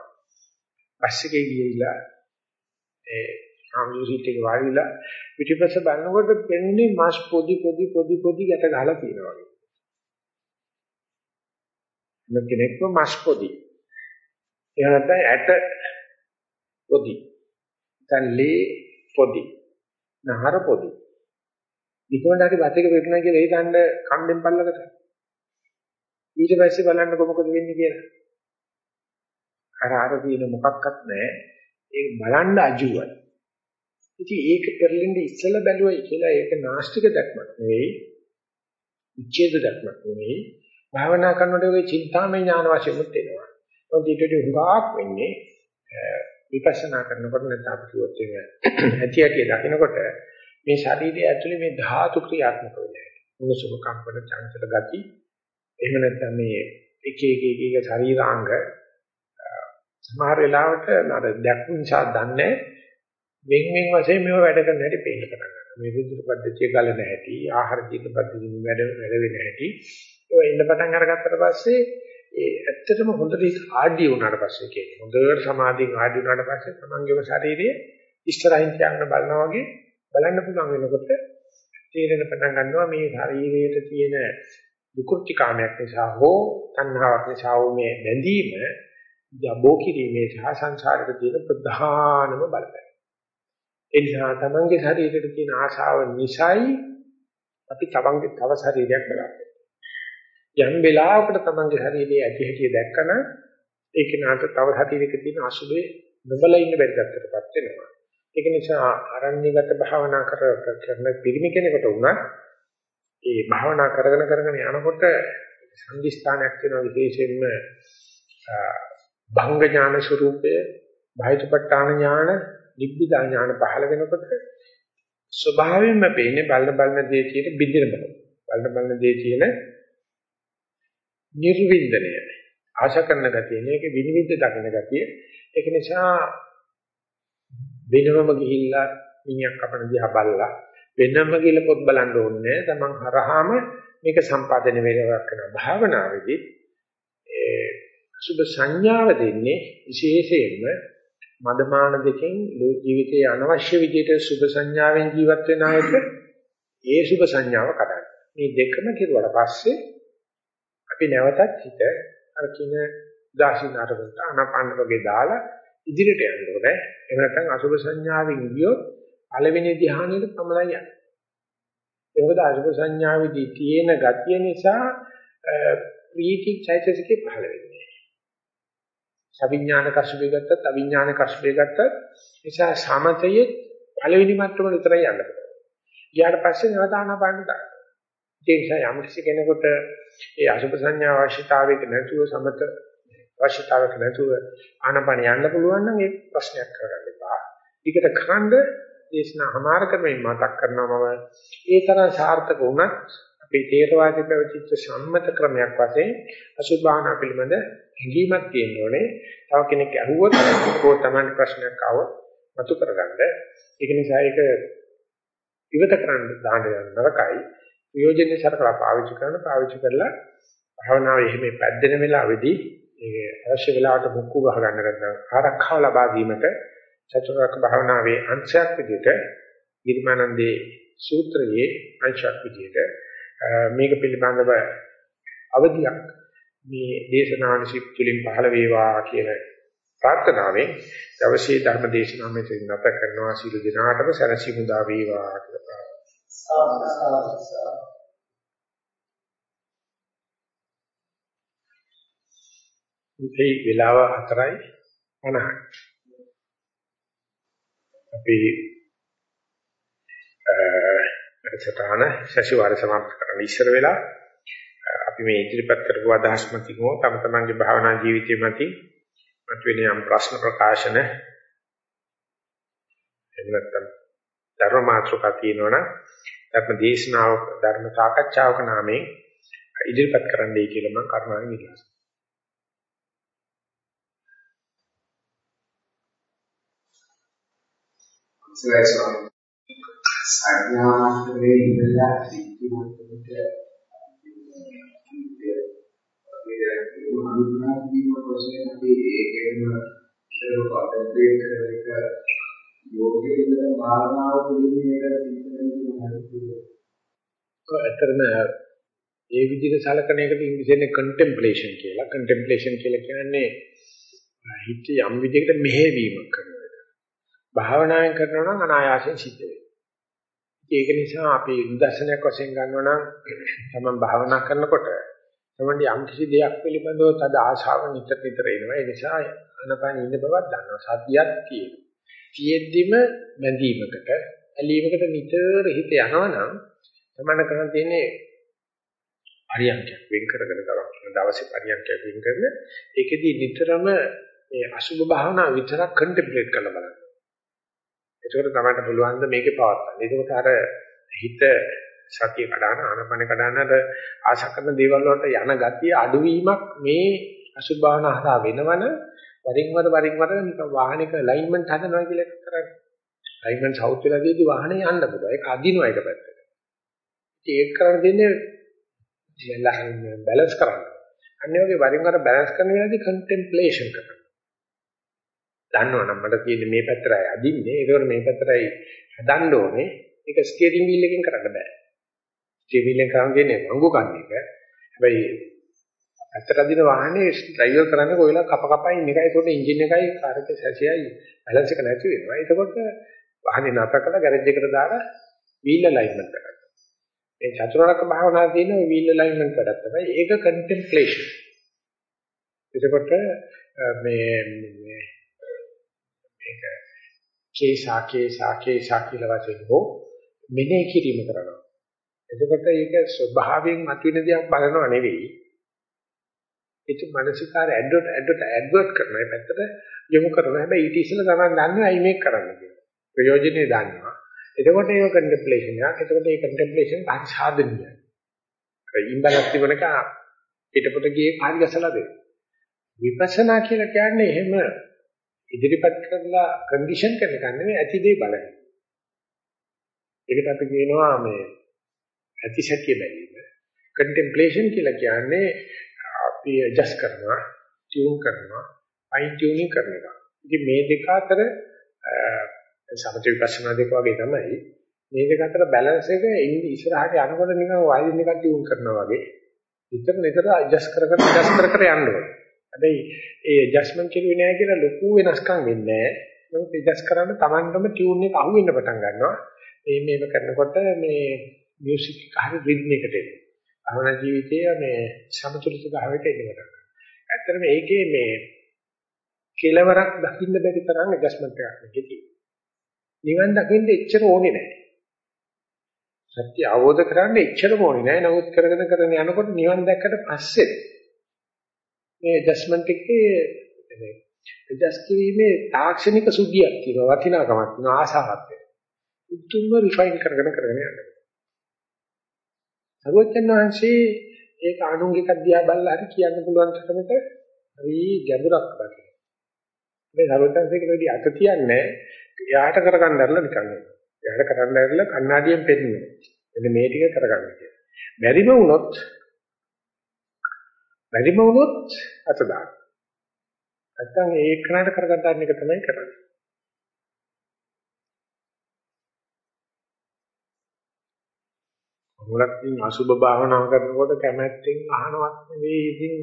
A: පස්සේ ගිහිල්ලා ඒ හාමුදුර සීට් එක වාඩිලා පිටිපස්ස බලනකොට පෙන්නේ මාස් පොඩි පොඩි පොඩි පොඩි ගැට ගහලා තියෙනවා වගේ. මෙන්න කෙනෙක්ව මාස් පොඩි. එහෙම නැත්නම් ඇට පොඩි. තල්ලේ පොඩි. නහර පොඩි. විකෝණට හරි බත් එක වෙටුණා කියලා ඒ ගන්න කන්දෙන් පල්ලකට. ඊට පස්සේ බලන්නකො මොකද වෙන්නේ කියලා. අර අර තියෙන මොකක්වත් නැහැ. ඒක බලන්න අජුවයි. ඉතින් ඒක පෙරලෙන්න ඉස්සලා බැලුවයි කියලා ඒක නාස්තික දැක්මක් නෙවෙයි. උච්ඡේද දැක්මක් නෙවෙයි. භාවනා කරනකොට ඔය චින්තාමය ඥාන වශයෙන් මුත් වෙනවා. මොකද ඊට වඩා හුඟක් වෙන්නේ විපස්සනා කරනකොට නැත්නම් අපි කිව්වොත් එimhe ඇති ඇති දකින්නකොට මේ ශරීරය ඇතුලේ මේ ධාතු ක්‍රියාත්මක වෙන්නේ. උණුසුම කම්පන චංචල ගති එහෙම නැත්නම් මේ එක එක එක එක ශරීරාංග සමහර වෙලාවට අර දැක්ම නිසා දන්නේ වෙන් වෙන් වශයෙන් මේව වැඩ කරන හැටි පේන්න පටන් ගන්නවා. මේ රුධිර පද්ධතිය ගලන හැටි, ආහාර ජීවිත පද්ධතිය වැඩ වැඩ වෙන හැටි. ඒවා ඉන්න පටන් අරගත්තට පස්සේ ඒ ඇත්තටම හොඳට ආඩි වුණාට පස්සේ කියන්නේ හොඳට සමාධියෙන් ආඩි වුණාට පස්සේ තමන්ගේම ශරීරයේ ඉස්සරහින් තියන්න බලනවා වගේ බලන්න පුළුවන් වෙනකොට තේරෙන පටන් ගන්නවා මේ ශරීරයේ තියෙන විකෘති කාමයක් නිසා හෝ තණ්හාවක් නිසා හෝ මේ බැඳීම යබෝ කිරීමේ සහ සංසාරයට තියෙන ප්‍රධානම බලපෑම. ඒ නිසා තමන්ගේ ශරීරයට තියෙන ආශාව නිසායි අපි තමන්ගේ තව ශරීරයක් බලන්නේ. යම් වෙලාවකට තමන්ගේ ශරීරයේ ඇති හැටි දැක්කම ඒක නාට තව ශරීරයක තියෙන අසුබේ නොබල ඉන්න බැරි තත්ත්වයකටපත් වෙනවා. ඒක නිසා අරණ්‍යගත භාවනා කර කරන පිරිමි කෙනෙකුට උනත් ඒ භාවනා කරගෙන කරගෙන යනකොට සංදිස්ථානයක් වෙන විශේෂයෙන්ම භංග ඥාන ස්වરૂපය, භාවිතපට්ඨාන ඥාන, නිබ්බිදා ඥාන පහළ වෙනකොට ස්වභාවයෙන්ම පේන්නේ බලන බලන දේ කියන බින්දින බව. බලන බලන දේ කියන නිර්වින්දනය. ආශා කරන ගතිය මේක විනිවිද දකින ගතිය. ඒක නිසා වෙනවම ගිහිල්ලා මිනිහක් කපන දිහා බලලා වෙනම ගිල පොත් බලන්න ඕනේ තමන් හරහාම මේක සම්පාදනය වෙනවා කරන භාවනාවේදී ඒ සුබ සංඥාව දෙන්නේ විශේෂයෙන්ම මදමාන දෙකෙන් ජීවිතයේ අනවශ්‍ය විදිහට සුබ සංඥාවෙන් ජීවත් වෙන අයට ඒ සුබ සංඥාව කඩන්න. මේ දෙකම කෙරුවට පස්සේ අපි නැවතත් හිත අර කින දාසින අරමුණට අනපන්න වගේ දාලා ඉදිරියට යන්න ඕනේ. එහෙම නැත්නම් අසුබ සංඥාවෙන් ගියොත් පළවෙනි ධ්‍යානෙට පමණයි යන්නේ. ඒ මොකද අසුබ සංඥාවේදී තියෙන ගතිය නිසා ප්‍රීති චෛතසිකේ පහළ වෙන්නේ. සවිඥානික අසුබේ ගත්තත් අවිඥානික අසුබේ ගත්තත් නිසා සමතයේ පළවෙනි මට්ටම විතරයි යන්න පුළුවන්. ඊට පස්සේ නැවත ආනාපාන දාන්න. ඒ නිසා යම් කිසි කෙනෙකුට ඒ අසුබ සංඥා අවශ්‍යතාවයක නැතුව සමත අවශ්‍යතාවයක නැතුව ආනාපාන යන්න පුළුවන් නම් ඒක ප්‍රශ්නයක් කරගන්න එපා. ඊකට කරන්ඩ දේශනා හමාර කරමින් මතක් කරනවා මම ඒ තරම් සාර්ථක වුණත් අපේ තේරවාදී ප්‍රවචිත සම්මත ක්‍රමයක් වශයෙන් අසුභාන පිළිබඳ හැඟීමක් තියෙන්න ඕනේ. තව කෙනෙක් අහුවොත් කෝ තමයි ප්‍රශ්නයක් ආවොත් මතු කරගන්න. ඒක නිසා ඒක ඉවත කරන්න දාන්න යන නරකයි. ප්‍රයෝජනෙ සරකලා පාවිච්චි කරන පාවිච්චි කරලා භාවනාවේ එහෙම පැද්දෙන වෙලාවේදී ඒ අවශ්‍ය වෙලාවට මුක්කු ගහ ගන්න නැත්නම් ආරක්ෂාව ලබා දීමට චතුරාර්ය භාවනාවේ අංශයක් විදිහට නිර්මානන්දේ සූත්‍රයේ අංශයක් විදිහට මේක පිළිබඳව අවධියක් මේ දේශනානුශිප් තුලින් පහළ වේවා කියන ප්‍රාර්ථනාවෙන් දවසේ ධර්ම දේශනාව මෙතන නැත කරනවා. සීල දිනාටම සැනසීම දා වේවා කියලා මේ වෙලාව 4යි 50යි අපි වැඩසටහන සැසිවාර සමාප්ත කරන්න. ඉස්සර වෙලා අපි මේ ඉදිරිපත් කරපු අදහස් මතිකෝ තම තමන්ගේ භාවනා ජීවිතය මත මතුවෙන යම් ප්‍රශ්න ප්‍රකාශන එහෙම නැත්නම් ධර්ම මාතෘකා තියෙනවනම් ධර්ම දේශනාවක ධර්ම සාකච්ඡාවක නාමයෙන් ඉදිරිපත් කරන්නයි කියලා මම කරුණාවෙන් ඉල්ලනවා
B: සරයි ස්වාමීන් සංඥාමාත්‍රයේ ඉඳලා සිද්ධිමත්වට හඳුනා ගැනීම වශයෙන් අපි ඒකෙම ඒක පදේ කරේක යෝගයේ ඉඳලා භාවනාව තුළින් මේක
A: ඇත්තටම ඒ විදිහට සලකන එකට ඉංග්‍රීසියෙන් කන්ටෙම්ප්ලේෂන් කියලා. කන්ටෙම්ප්ලේෂන් කියලා කියන්නේ හිත යම් විදිහකට මෙහෙවීමක් කරනවා. භාවනාවෙන් කරනවා නම් අනායාසයෙන් සිද්ධ වෙනවා. ඒක නිසා අපි නිදර්ශනයක් වශයෙන් ගන්නවා නම් තමන් භාවනා කරනකොට තමන්ට යම් කිසි දෙයක් පිළිබඳව තද ආශාව නිතර නිතර එනවා. ඒ නිසා අනපන ඉන්න බවක් දන්නවා. සතියක් තියෙනවා. තියෙද්දිම බැඳීමකට, ඇලීමකට නිතර හිත යනවනම් තමන්න කරන් තියෙන්නේ පරියන්කයක් වෙන් කරගෙන ගමන් දවසේ පරියන්කයක් වෙන් කරන ඒකෙදී නිතරම මේ අසුභ භාවනා විතරක් කන්ටෙම්ප්ලේට් කරලා බලන්න. ඒකෝට තමයි පුළුවන් ද මේකේ පවත්තන්න. ඒකෝට අර හිත සතිය කඩන ආනපන කඩනට ආශා කරන දේවල් වලට යන ගතිය අඩුවීමක් මේ අසුභ භාවනා හරහා වෙනවන වරින් වර වරින් වර නිකන් වාහනයක ලයින්මන්ට් හදනවා කියලා කරන්නේ. ලයින්මන්ට් සවුත් වෙලා ගියදී වාහනේ යන්න පුළුවන්. ඒක අදිනවා එක පැත්තට. ඒක කරන්න දෙන්නේ බැලන්ස් කරන්න. අන්නේ වගේ වරින් වර බැලන්ස් කරන වෙලාවේදී කන්ටෙම්ප්ලේෂන් කරනවා. දන්නවනම් මට තියෙන්නේ මේ පැත්තටයි අදින්නේ. ඒකවල මේ පැත්තටයි හදන්න ඕනේ. ඒක ස්ටියරින් වීල් එකෙන් කරන්න බෑ. ස්ටියරින් වීල් එකෙන් කරන්නේ වංගු කන්න එක. හැබැයි ඇත්තට අදින වාහනේ ඩ්‍රයිවර් කරන්නේ කොයිලා කප කපා ඉන්න එකයි. ඒකට එන්ජින් එකයි කාර් එකේ සැසියයි බැලන්ස් එක නැති වෙනවා. එතකොට වාහනේ නතර කරලා ගෑරේජ් එකට දාලා වීල් අලයින්මන්ට් කරනවා. මේ චතුරාර්ය භාවනාවේ තියෙන වීල් අලයින්මන්ට් වැඩක් තමයි. ඒක කන්ටෙම්ප්ලේෂන්. එතකොට මේ මේ මේක කේසා කේසා කේසා කියලා වශයෙන් හෝ මෙනෙහි කිරීම කරනවා. එතකොට ඒක ස්වභාවයෙන් මතුවෙන දේක් බලනව නෙවෙයි. ඒක මානසිකාර ඇඩ්වර්ට් ඇඩ්වර්ට් ඇඩ්වර්ට් කරන පැත්තට යොමු කරනවා. හැබැයි ඊට ඉස්සෙල්ලා තමයි දන්නේ අයි මේක කරන්න කියලා. ප්‍රයෝජනේ දන්නවා. එතකොට ඒක කන්ටෙම්ප්ලේෂන් එකක්. එතකොට ඒ කන්ටෙම්ප්ලේෂන් හරි සාධනීයයි. අර ඉම්බැලන්ස් තිබුණක පිටපොට ගියේ කාරි ගසලා දෙන්න. විපස්සනා කියලා කියන්නේ එහෙම ඉදිරිපත් කරලා කන්ඩිෂන් කරන එක නෙවෙයි ඇති දේ බලන. ඒකට අපි කියනවා මේ ඇති සැටිය බැලීම. කන්ටෙම්ප්ලේෂන් කියලා කියන්නේ අපි ඇඩ්ජස්ට් කරනවා, ටියුන් කරනවා, ෆයින් ටියුනින් කරන එක. ඉතින් මේ දෙක අතර සමථ විපස්සනා දෙක වගේ තමයි. මේ දෙක අතර බැලන්ස් එක ඉන්නේ ඉස්සරහට යනකොට නිකන් වයලින් එකක් ටියුන් කරනවා වගේ. විතර නිතර ඇඩ්ජස්ට් කර කර ඇඩ්ජස්ට් කර කර යන්න ඕනේ. හැබැයි ඒ ඇඩ්ජස්ට්මන්ට් කෙරුවේ නැහැ කියලා ලොකු වෙනස්කම් වෙන්නේ නැහැ. නමුත් ඇඩ්ජස්ට් කරන්න Tamanටම ටියුන් එක අහු වෙන්න පටන් ගන්නවා. මේ මේක කරනකොට මේ මියුසික් එක හරි රිද්ම් එකට එනවා. භවනා ජීවිතයේ මේ සමතුලිත භාවයට එනවා. ඇත්තටම ඒකේ මේ කෙලවරක් දකින්න බැරි තරම් ඇඩ්ජස්ට්මන්ට් එකක් නෙකේ. නිවන් දකින්න එච්චර ඕනේ නැහැ. සත්‍ය අවබෝධ කරගන්න එච්චර ඕනේ නැහැ. නමුත් කරගෙන කරගෙන යනකොට නිවන් දැක්කට පස්සේ මේ ඇඩ්ජස්ට්මන්ට් එකේ මේ ඇඩ්ජස්ට් කිරීමේ තාක්ෂණික සුද්ධියක් තියෙනවා වටිනාකමක් තියෙනවා ආසාවක් තියෙනවා. උතුම්ම රිෆයින් කරගෙන කරගෙන යනවා. සර්වඥ වහන්සේ ඒක අනුංගික දිහා බලලා හරි කියන්න පුළුවන් තරමට හරි ගැඹුරක් දකිනවා. මේ සර්වඥන්සේකේදී අත තියන්නේ එයාට කරගන්න ඇරලා නිකන් එනවා. එයාට කරන්න ඇරලා කණ්ණාඩියෙන් පෙන්නනවා. එන්න මේ ටික කරගන්න කියලා. බැරිම වුණොත් බැරිම වුණොත් අත දාන්න. නැත්තම් ඒ කරාට කරගන්න එක තමයි කරන්නේ. මොලක් ඉතින් අසුබ භාවනාව කරනකොට කැමැත්තෙන් අහනවත් නෙවෙයි ඉතින්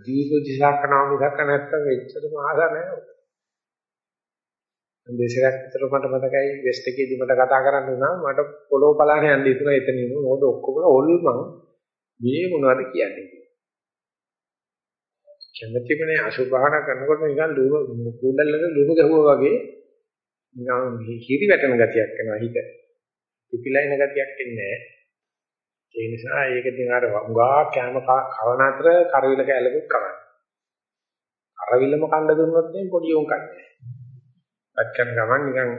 A: දීප දිශා කරනවා මිසක් නැත්තම් එච්චරම ආස නැහැ. දෙසරක් විතර මට මතකයි වෙස්ට් එකේදී මට කතා කරන්න වුණා මට පොළොව බලන්න යන්න ඉතුරු එතනින් මොකද ඔක්කොම ඕල් මං මේ මොනවද කියන්නේ? කැමැතිකනේ අසුභාන කරනකොට නිකන් ලුණු කුඩල්ලක ලුණු ගැහුවා වගේ නිකන් හිරි වැටෙන ගතියක් එනවා හිත. පිපිලා එන ගතියක් එන්නේ ඒ නිසා ඒක ඉතින් අර වංගා කැම කවන අතර කරවිල කැලකුත් කරන්නේ කරවිලම කණ්ඩ දුන්නොත් නේ පොඩි උන් කන්නේ පත් කරන ගමන් නිකන්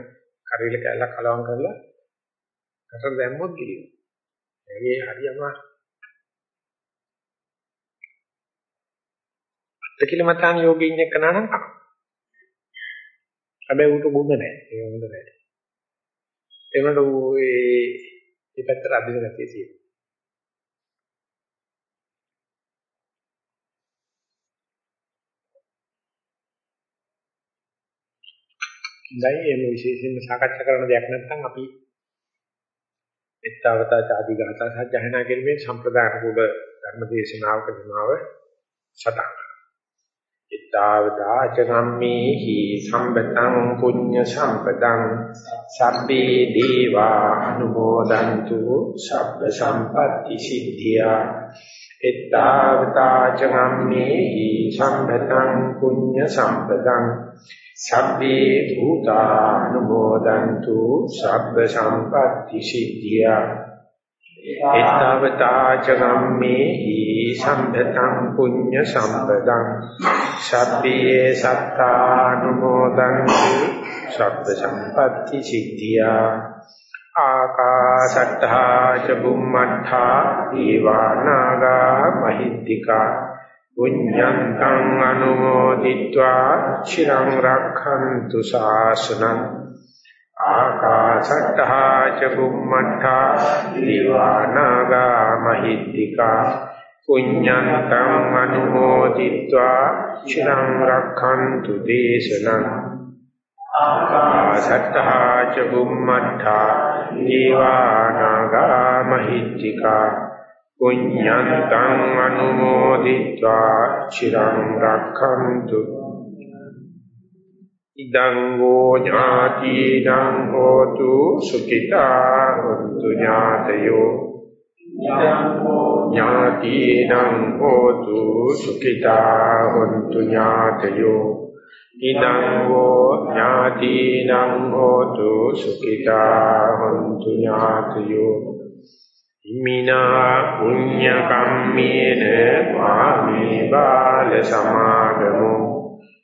A: කරවිල කැල්ල කලවම් කරලා කට දැම්මොත් ගිලිනවා. ඒ හරියම අත්කිලමතාන යෝගී ඉන්න කෙනා නම් කන. හැබැයි උට ගුණ නැහැ. ඒ හොඳ නැහැ. ඒ වුණාට ඒ මේ පැත්තට අදින ගැතිය තියෙනවා. දැන් මේ විශේෂයෙන්ම සාකච්ඡා කරන දෙයක් නැත්නම් අපි එත්තවතා ආදී ගාථා සජ්ජහනා කිරීමේ සම්ප්‍රදාන කුල ධර්ම දේශනාවක දිනාව සතං. එත්තවතා චගම්මේහි සම්බතං පුඤ්ඤ සම්පතං සබ්බේ දීවා අනුමෝදන්තු සබ්බ සම්පatti සිද්ධියා එත්තවතා චගම්මේහි සම්බතං පුඤ්ඤ සම්පතං සබ්බේ භූතානුමෝදන්තු සබ්බ සම්පatti සිද්ධියා එතවතාච ගම්මේහි සම්පතං පුඤ්ඤ සම්පදං සබ්බේ සත්තානුමෝදන්ති සබ්බ සම්පatti සිද්ධියා ආකාශට්ඨා ච බුම්මට්ඨා දීවානාගා මහිද්దికා පුඤ්ඤන්තං අනුමෝදිत्वा චිරං රක්ඛන්තු ශාසනං ආකාශට්ටා ච බුම්මට්ටා දිවානාගා මහිද්దికා පුඤ්ඤන්තං අනුමෝදිत्वा චිරං රක්ඛන්තු දේශනං ආකාශට්ටා ච බුම්මට්ටා දිවානාගා මහිද්దికා පුඤ්ඤන්තං අනුමෝදිत्वा චිරං රක්ඛන්තු ඉදං වූ ඥාතිනං හෝතු සුඛිතා හොන්තු ඥාතයෝ. ඥාතිනං හෝතු සුඛිතා හොන්තු ඥාතයෝ. ඉදං වූ ඥාතිනං හෝතු සුඛිතා හොන්තු ඥාතයෝ. ඉමිනා පුඤ්ඤ කම්මේන පාමේ බාල සමාගමෝ.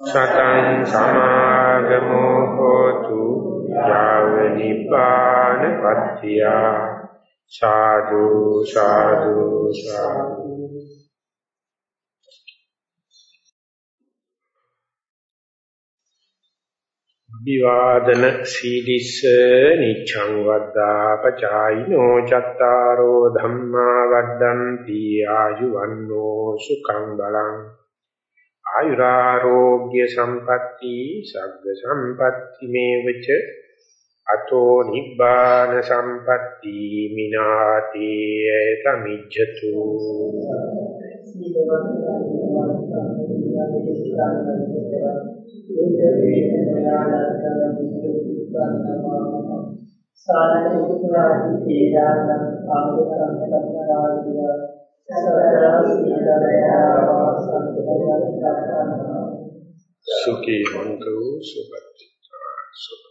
A: සතං සමාගමෝ හෝතු යාව නිපාන පත්‍තියා සාදු සාදු සාදු. විවාදන සීලිස්ස නිච්ඡං වද්දා පචායිනෝ චත්තාරෝ ධම්මා වද්දන්ති ආයුවන්නෝ සුඛං බලං ආයුරාෝග්‍ය සම්පatti සග්ග සම්පatti මේවච අතෝ නිබ්බාන සම්පatti මිනාති සමිජ්ජතු
C: සාරණිකුලාදී තේරාංග ආගතං සම්පරාදියා
A: සුඛී හොන්තු සුපත්ති සුඛ